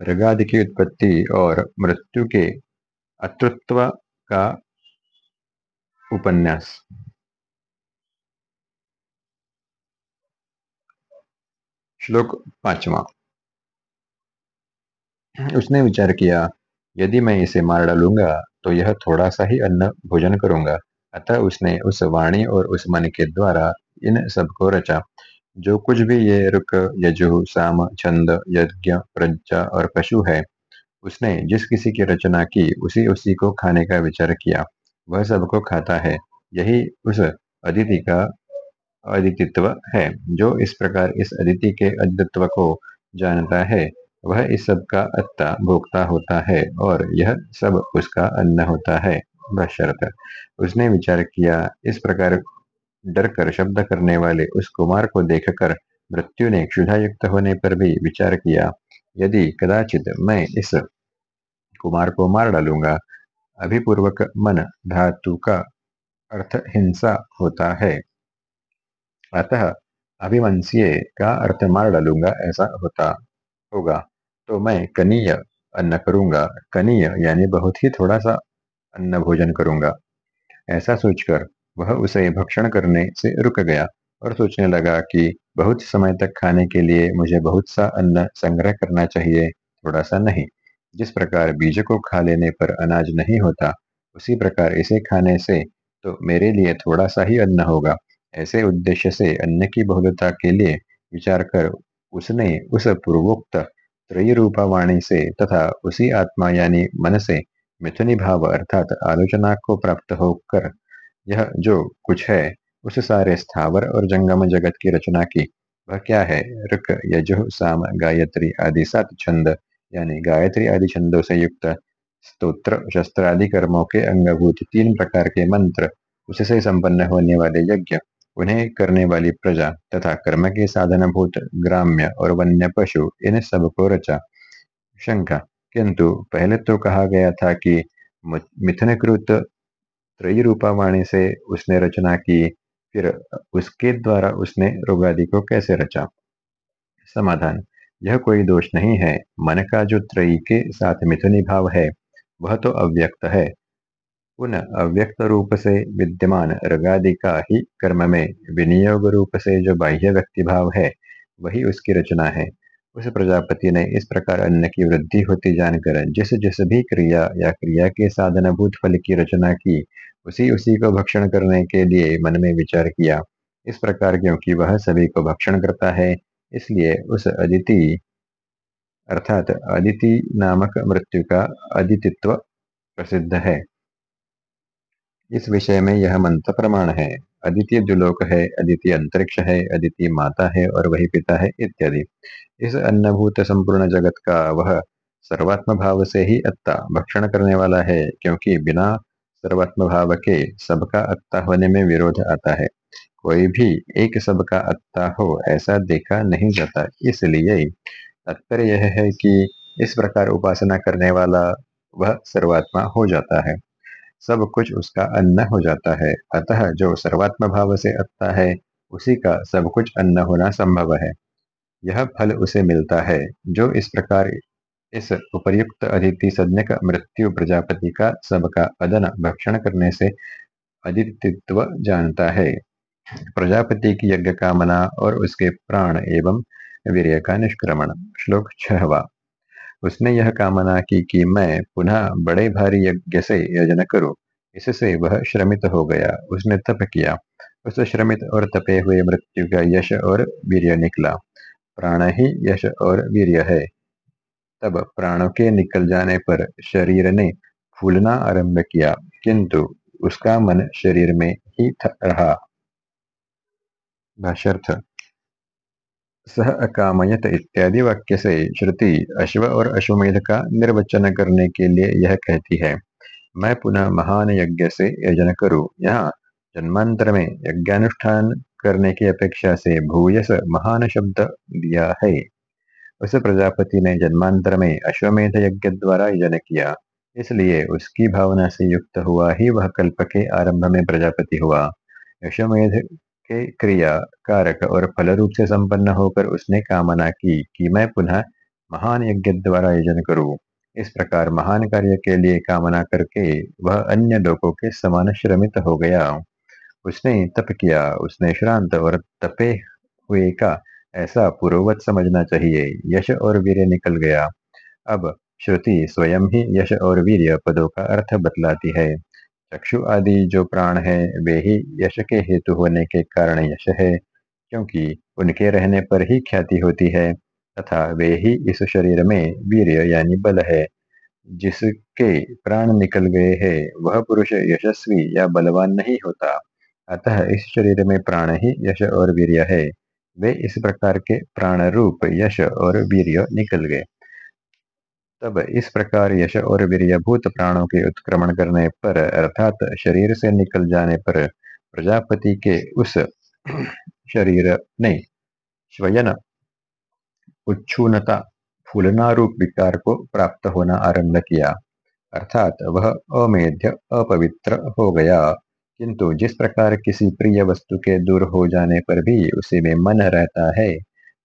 रगादि की उत्पत्ति और मृत्यु के अतृत्व का उपन्यास। श्लोक पांचवा। उसने विचार किया, यदि मैं इसे मार डालूँगा तो यह थोड़ा सा ही अन्न भोजन करूँगा। अतः उसने उस वाणी और उस मन के द्वारा इन सबको रचा। जो कुछ भी ये रुक, यजु, साम, छंद, यज्ञ, प्रज्ञा और पशु है, उसने जिस किसी की रचना की, उसी उसी को खाने का विचार किया। वह सबको खाता है। यही उस अदिति का अदितित्व है, जो इस प्रकार इस अदिति के अदित्व को जानता है। वह इस सब का अत्ता भोक्ता होता है और यह सब उसका अन्न होता है। उसने विचार किया, इस प्रकार डर कर शब्द करने वाले उस कुमार को देखकर मृत्यु ने क्षुधा युक्त होने पर भी विचार किया, यदि कदाचित मैं इस कुमार को मार डालूँगा, अभिपूर्वक मन धातु का अर्थ हिंसा होता है। अतः अभिमंस्य का अर्थ मार डालूँगा, ऐसा होता होगा। तो मैं कनीय अन्न करूँगा। कनीय यानी बहुत ही थोड़ा सा अन्न भोजन करूँगा। ऐसा सोचकर वह उसे भक्षण करने से रुक गया और सोचने लगा कि बहुत समय तक खाने के लिए मुझे बहुत सा अन्न संग्रह करना चाहिए थोड़ा सा नहीं। जिस प्रकार बीज को खा लेने पर अनाज नहीं होता, उसी प्रकार इसे खाने से तो मेरे लिए थोड़ा सा ही अन्न होगा। ऐसे उद्देश्य से अन्न की बहुलता के लिए विचार कर उसने उस पूर्वोक्त त्रय रूपा वाणी से तथा उसी आत्मा यानी मन से मिथुनी भाव अर्थात आलोचना को प्राप्त होकर यह जो कुछ है, उस सारे स्थावर और जंगम जगत की रचना की। वह क्या है? ऋक यजु, साम, गायत्री आदि सात छंद, यानी गायत्री आदि छंदों से युक्त स्तोत्र, शस्त्र आदि कर्मों के अंगभूत तीन प्रकार के मंत्र, उससे संपन्न होने वाले यज्ञ, उन्हें करने वाली प्रजा तथा कर्म के साधनभूत, ग्राम्य और वन्य पशु, इन सबको रचा। शंका किंतु पहले तो कहा गया था कि मिथुनकृत त्रयी रूपावाणी से उसने रचना की, फिर उसके द्वारा उसने रोगादि को कैसे रचा? समाधान। यह कोई दोष नहीं है। मन का जो त्रयी के साथ मिथुनी भाव है, वह तो अव्यक्त है। उन अव्यक्त रूप से विद्यमान रगादि का ही कर्म में विनियोग रूप से जो बाह्य व्यक्ति भाव है, वही उसकी रचना है। उस प्रजापति ने इस प्रकार अन्न की वृद्धि होती जानकर जिस जिस भी क्रिया या क्रिया के साधनभूत फल की रचना की उसी उसी को भक्षण करने के लिए मन में विचार किया। इस प्रकार क्योंकि वह सभी को भक्षण करता है, इसलिए उस अदिति, अर्थात अदिति नामक मृत्यु का अदितित्व प्रसिद्ध है। इस विषय में यह मंत्र प्रमाण है। अदिति दुलोक है, अदिति अंतरिक्ष है, अदिति माता है और वही पिता है इत्यादि। इस अन्नभूत संपूर्ण जगत का वह सर्वात्म भाव से ही अत्ता, भक्षण करने वाला है, क्योंकि बिना सर्वात्म भाव के सबका अत्ता होने में विरोध आता है। कोई भी एक सबका अत्ता हो, ऐसा देखा नहीं जाता। इसलिए तात्पर्य यह है कि इस प्रकार उपासना करने वाला वह सर्वात्मा हो जाता है। सब कुछ उसका अन्न हो जाता है। अतः जो सर्वात्म भाव से अत्ता है, उसी का सब कुछ अन्न होना संभव है। यह फल उसे मिलता है, जो इस प्रकार इस उपर्युक्त अदिति सज्ञक मृत्यु प्रजापति का सबका अदन भक्षण करने से अदितित्व जानता है। प्रजापति की यज्ञ कामना और उसके प्राण एवं वीर्य का निष्क्रमण। श्लोक छहवा। उसने यह कामना की कि मैं पुनः बड़े भारी यज्ञ से यजन करूँ। इससे वह श्रमित हो गया। उसने तप किया। उस श्रमित और तपे हुए मृत्यु का यश और वीर्य निकला। प्राण ही यश और वीर्य है। तब प्राणों के निकल जाने पर शरीर ने फूलना आरंभ किया, किंतु उसका मन शरीर में ही रहा। भाष्यर्थ, सह अकामयत इत्यादि वाक्य से श्रुति अश्व और अश्वमेध का निर्वचन करने के लिए यह कहती है, मैं पुनः महान यज्ञ से यजन करूँ। यहाँ जन्मांतर में यज्ञानुष्ठान करने की अपेक्षा से भूयस महान शब्द दिया है। उस प्रजापति ने जन्मांतर में अश्वमेध यज्ञ द्वारा यजन किया। इसलिए उसकी भावना से युक्त हुआ ही वह कल्प के आरंभ में प्रजापति हुआ। अश्वमेध के क्रिया कारक और फल रूप से संपन्न होकर उसने कामना की कि मैं पुनः महान यज्ञ द्वारा यजन करूँ। इस प्रकार महान कार्य के लिए कामना करके वह अन्य लोगों के समान श्रमित हो गया। उसने तप किया। उसने श्रांत और तपे हुए का ऐसा पूर्ववत समझना चाहिए। यश और वीर्य निकल गया। अब श्रुति स्वयं ही यश और वीर्य पदों का अर्थ बतलाती है। चक्षु आदि जो प्राण है, वे ही यश के हेतु होने के कारण यश है, क्योंकि उनके रहने पर ही ख्याति होती है, तथा वे ही इस शरीर में वीर्य यानी बल है। जिसके प्राण निकल गए हैं, वह पुरुष यशस्वी या बलवान नहीं होता। अतः इस शरीर में प्राण ही यश और वीर्य है। वे इस प्रकार के प्राण रूप यश और वीर्य निकल गए। तब इस प्रकार यश और वीर्यभूत प्राणों के उत्क्रमण करने पर, अर्थात शरीर से निकल जाने पर, प्रजापति के उस शरीर ने स्वयं उच्छूनता फूलना रूप विकार को प्राप्त होना आरंभ किया। अर्थात वह अमेध्य, अपवित्र हो गया। किंतु जिस प्रकार किसी प्रिय वस्तु के दूर हो जाने पर भी उसी में मन रहता है,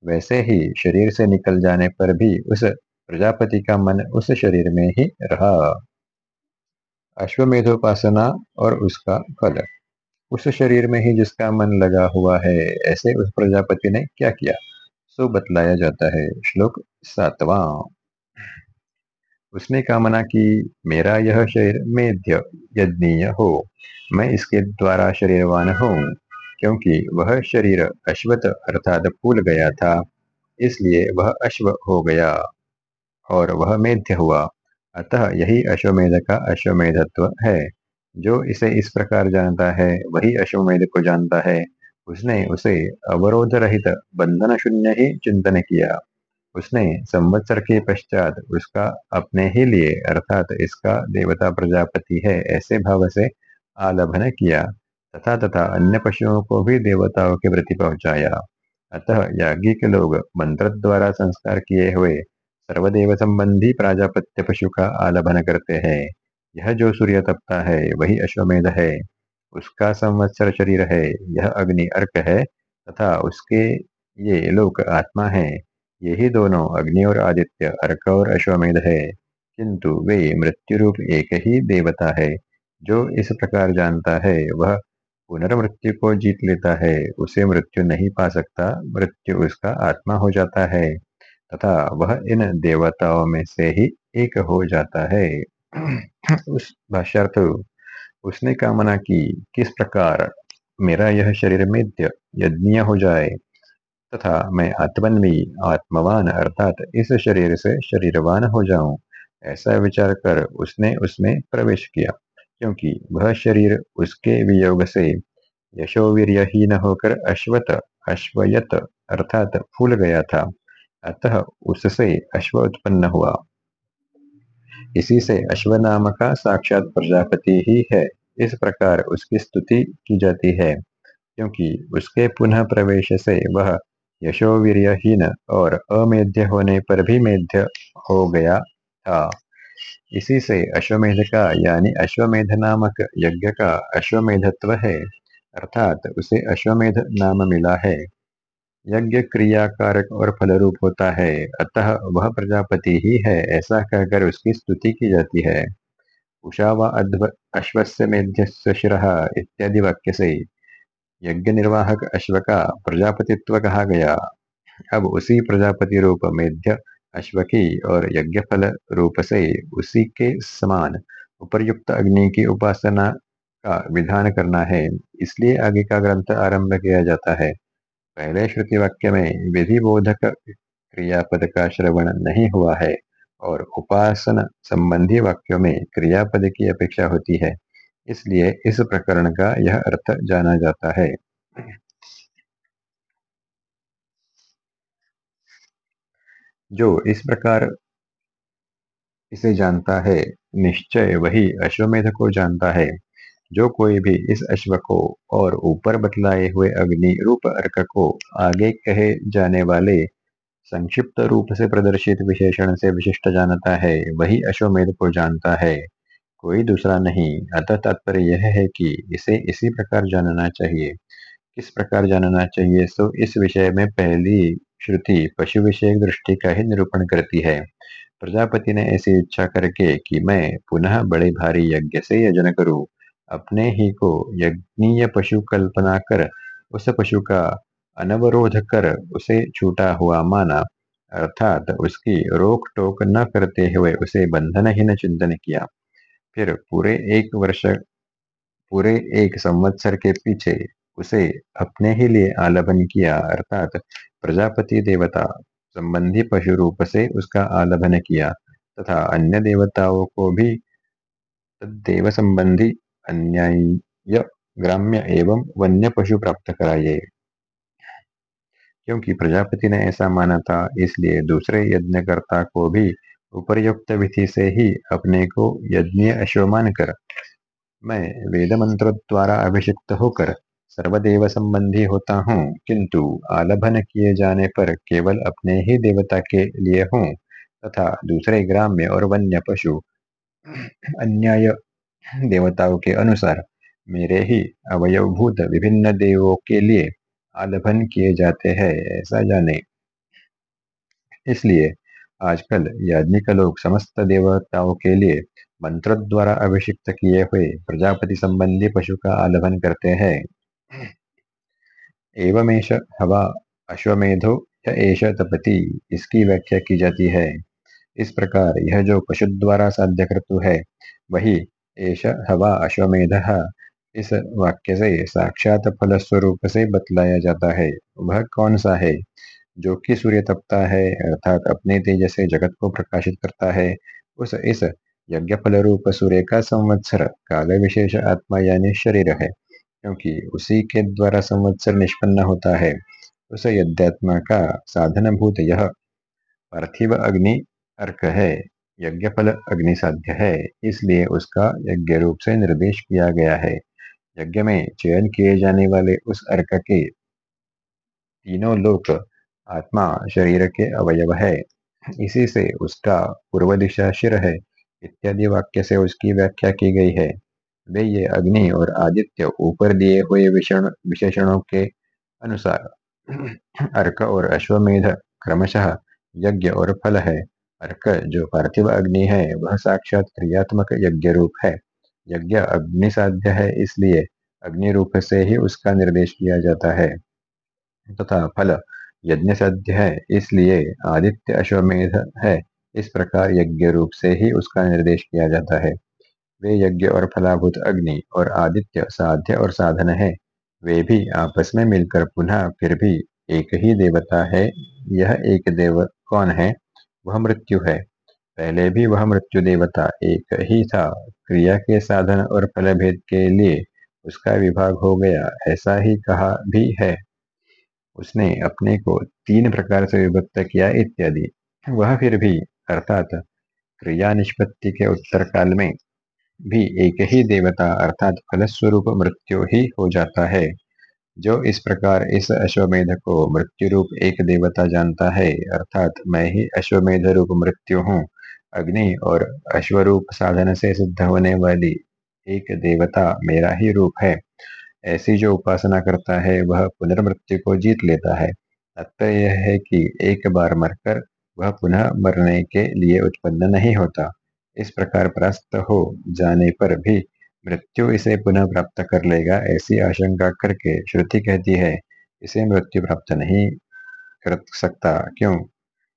वैसे ही शरीर से निकल जाने पर भी उस प्रजापति का मन उस शरीर में ही रहा। अश्वमेधोपासना और उसका फल। उस शरीर में ही जिसका मन लगा हुआ है, ऐसे उस प्रजापति ने क्या किया? सो बतलाया जाता है श्लोक सातवां। उसने कामना की, मेरा यह शरीर मेध्य यज्ञीय हो। मैं इसके द्वारा शरीरवान हूँ, क्योंकि वह शरीर अश्वत अर्थात फूल गया था, इसलिए वह अश्व हो गया और वह मेध्य हुआ। अतः यही अश्वमेध का अश्वमेधत्व है। जो इसे इस प्रकार जानता है, वही अश्वमेध को जानता है। उसने उसे अवरोध रहित बंधन शून्य ही चिंतन किया। उसने संवत्सर के पश्चात उसका अपने ही लिए, अर्थात इसका देवता प्रजापति है, ऐसे भाव से आलभन किया। तथा तथा अन्य पशुओं को भी देवताओं के प्रति पहुँचाया। अतः याज्ञिक लोग मंत्र द्वारा संस्कार किए हुए सर्वदेव संबंधी प्राजापत्य पशु का आलभन करते हैं। यह जो सूर्य तपता है, वही अश्वमेध है। उसका संवत्सर शरीर है, यह अग्नि अर्क है, तथा उसके ये लोक आत्मा है। यही दोनों, अग्नि और आदित्य, अर्क और अश्वमेध है। किंतु वे मृत्यु रूप एक ही देवता है। जो इस प्रकार जानता है, वह पुनर्मृत्यु को जीत लेता है। उसे मृत्यु नहीं पा सकता, मृत्यु उसका आत्मा हो जाता है। तथा वह इन देवताओं में से ही एक हो जाता है। उस भाष्यार्थ, उसने कामना की, किस प्रकार मेरा यह शरीर मेद्य यज्ञ हो जाए। तथा मैं आत्मन्वी, आत्मवान अर्थात इस शरीर से शरीरवान हो जाऊँ, ऐसा विचार कर उसने उसमें प्रवेश किया, क्योंकि वह शरीर उसके वियोग से यशोवीर्यहीन होकर अश्वत, अश्वयत अर्थात फूल गया था, अतः उससे अश्व उत्पन्न हुआ। इसी से अश्व नाम का साक्षात प्रजापति ही है, इस प्रकार उसकी स्तुति की जाती है, क्योंकि उसके पुनः प्रवेश से वह यशोवीर्यहीन और अमेध्य होने पर भी मेध्य हो गया था। इसी से अश्वमेध का, यानी अश्वमेध नामक यज्ञ का अश्वमेधत्व है, अर्थात उसे अश्वमेध नाम मिला है। यज्ञ क्रिया कारक और फलरूप होता है, अतः वह प्रजापति ही है, ऐसा कहकर उसकी स्तुति की जाती है। उषा व अश्वस्य मेध्य शिर इत्यादि वाक्य से यज्ञ निर्वाहक अश्व का प्रजापतित्व कहा गया। अब उसी प्रजापति रूप मेध्य अश्व की और यज्ञ फल रूप से उसी के समान उपरयुक्त अग्नि की उपासना का विधान करना है, इसलिए आगे का ग्रंथ आरंभ किया जाता है। पहले श्रुति वाक्य में विधि बोधक क्रियापद का श्रवण नहीं हुआ है और उपासना संबंधी वाक्यों में क्रियापद की अपेक्षा होती है। इसलिए इस प्रकरण का यह अर्थ जाना जाता है। जो इस प्रकार इसे जानता है, निश्चय वही अश्वमेध को जानता है। जो कोई भी इस अश्व को और ऊपर बतलाए हुए अग्नि रूप अर्क को आगे कहे जाने वाले संक्षिप्त रूप से प्रदर्शित विशेषण से विशिष्ट जानता है, वही अश्वमेध को जानता है। कोई दूसरा नहीं। अतः तात्पर्य यह है कि इसे इसी प्रकार जानना चाहिए। किस प्रकार जानना चाहिए? सो, इस विषय में पहली श्रुति पशु विषय दृष्टि का ही निरूपण करती है। प्रजापति ने ऐसी इच्छा करके कि मैं पुनः बड़े भारी यज्ञ से यजन करूँ। अपने ही को यज्ञीय पशु कल्पना कर, उस पशु का अनवरोध कर, उसे छूटा हुआ माना। अर्थात उसकी रोक टोक न करते हुए उसे बंधनहीन चिंतन किया। फिर पूरे एक वर्ष, पूरे एक संवत्सर के पीछे उसे अपने ही लिए आलभन किया, अर्थात प्रजापति देवता संबंधी पशु रूप से उसका आलभन किया तथा अन्य देवताओं को भी देव संबंधी अन्याय ग्राम्य एवं वन्य पशु प्राप्त कराइए क्योंकि प्रजापति ने ऐसा माना था, इसलिए दूसरे यज्ञकर्ता को भी उपर्युक्त विधि से ही अपने को यज्ञ अश्व मानकर मैं वेद मंत्र द्वारा अभिषिक्त होकर सर्वदेव संबंधी होता हूँ, किंतु आलभन किए जाने पर केवल अपने ही देवता के लिए हूँ, तथा दूसरे ग्राम्य और वन्य पशु, अन्याय देवताओं के अनुसार मेरे ही अवयवभूत विभिन्न देवों के लिए आलभन किए जाते हैं, ऐसा जाने। इसलिए आजकल याज्ञिक लोग समस्त देवताओं के लिए मंत्र द्वारा अभिषिक्त किए हुए प्रजापति संबंधी पशु का आलभन करते हैं। एवमेश हवा, अश्वमेधो एश तपति, इसकी व्याख्या की जाती है। इस प्रकार यह जो पशु द्वारा साध्य कर्तु है, वही एश हवा, अश्वमेध इस वाक्य से साक्षात फल स्वरूप से बतलाया जाता है। वह कौन सा है? जो कि सूर्य तपता है, अर्थात अपने तेज से जगत को प्रकाशित करता है, उस इस यज्ञ फल रूप सूर्य का संवत्सर काल विशेष आत्मा यानी शरीर है, क्योंकि उसी के द्वारा संवत्सर निष्पन्न होता है। उस यज्ञात्मा का साधन भूत यह पार्थिव अग्नि अर्क है यज्ञ फल अग्नि साध्य है, इसलिए उसका यज्ञ रूप से निर्देश किया गया है। यज्ञ में चयन किए जाने वाले उस अर्क के तीनों लोक आत्मा शरीर के अवयव है। इसी से उसका पूर्व दिशा शिर है, इत्यादि वाक्य से उसकी व्याख्या की गई है। वे ये अग्नि और आदित्य ऊपर दिए हुए विशेषणों के अनुसार अर्क और अश्वमेध क्रमशः यज्ञ और फल है। अर्क जो पार्थिव अग्नि है, वह साक्षात क्रियात्मक यज्ञ रूप है। यज्ञ अग्नि साध्य है, इसलिए अग्नि रूप से ही उसका निर्देश किया जाता है। तथा तो फल यज्ञ सद्य है। इसलिए आदित्य अश्वमेध है। इस प्रकार यज्ञ रूप से ही उसका निर्देश किया जाता है। वे यज्ञ और फलाभूत अग्नि और आदित्य साध्य और साधन है। वे भी आपस में मिलकर पुनः फिर भी एक ही देवता है। यह एक देव कौन है? वह मृत्यु है। पहले भी वह मृत्यु देवता एक ही था। क्रिया के साधन और फलभेद के लिए उसका विभाग हो गया, ऐसा ही कहा भी है। उसने अपने को तीन प्रकार से विभक्त किया, इत्यादि। वह फिर भी, अर्थात क्रिया निष्पत्ति के उत्तर काल में भी एक ही देवता, अर्थात फलस्वरूप मृत्यु ही हो जाता है, जो इस प्रकार इस अश्वमेध को मृत्यु रूप एक देवता जानता है, अर्थात मैं ही अश्वमेध रूप मृत्यु हूँ, अग्नि और अश्वरूप साधन से सिद्ध होने वाली एक देवता मेरा ही रूप है। ऐसी जो उपासना करता है, वह पुनर्मृत्यु को जीत लेता है। तात्पर्य यह है कि एक बार मरकर वह पुनः मरने के लिए उत्पन्न नहीं होता। इस प्रकार परास्त हो जाने पर भी मृत्यु इसे पुनः प्राप्त कर लेगा ऐसी आशंका करके श्रुति कहती है। इसे मृत्यु प्राप्त नहीं कर सकता। क्यों?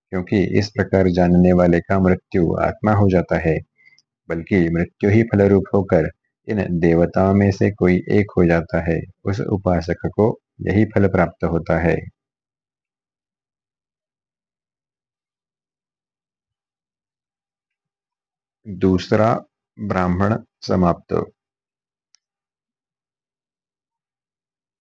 क्योंकि इस प्रकार जानने वाले का मृत्यु आत्मा हो जाता है, बल्कि मृत्यु ही फल रूप होकर इन देवताओं में से कोई एक हो जाता है, उस उपासक को यही फल प्राप्त होता है। दूसरा ब्राह्मण समाप्त।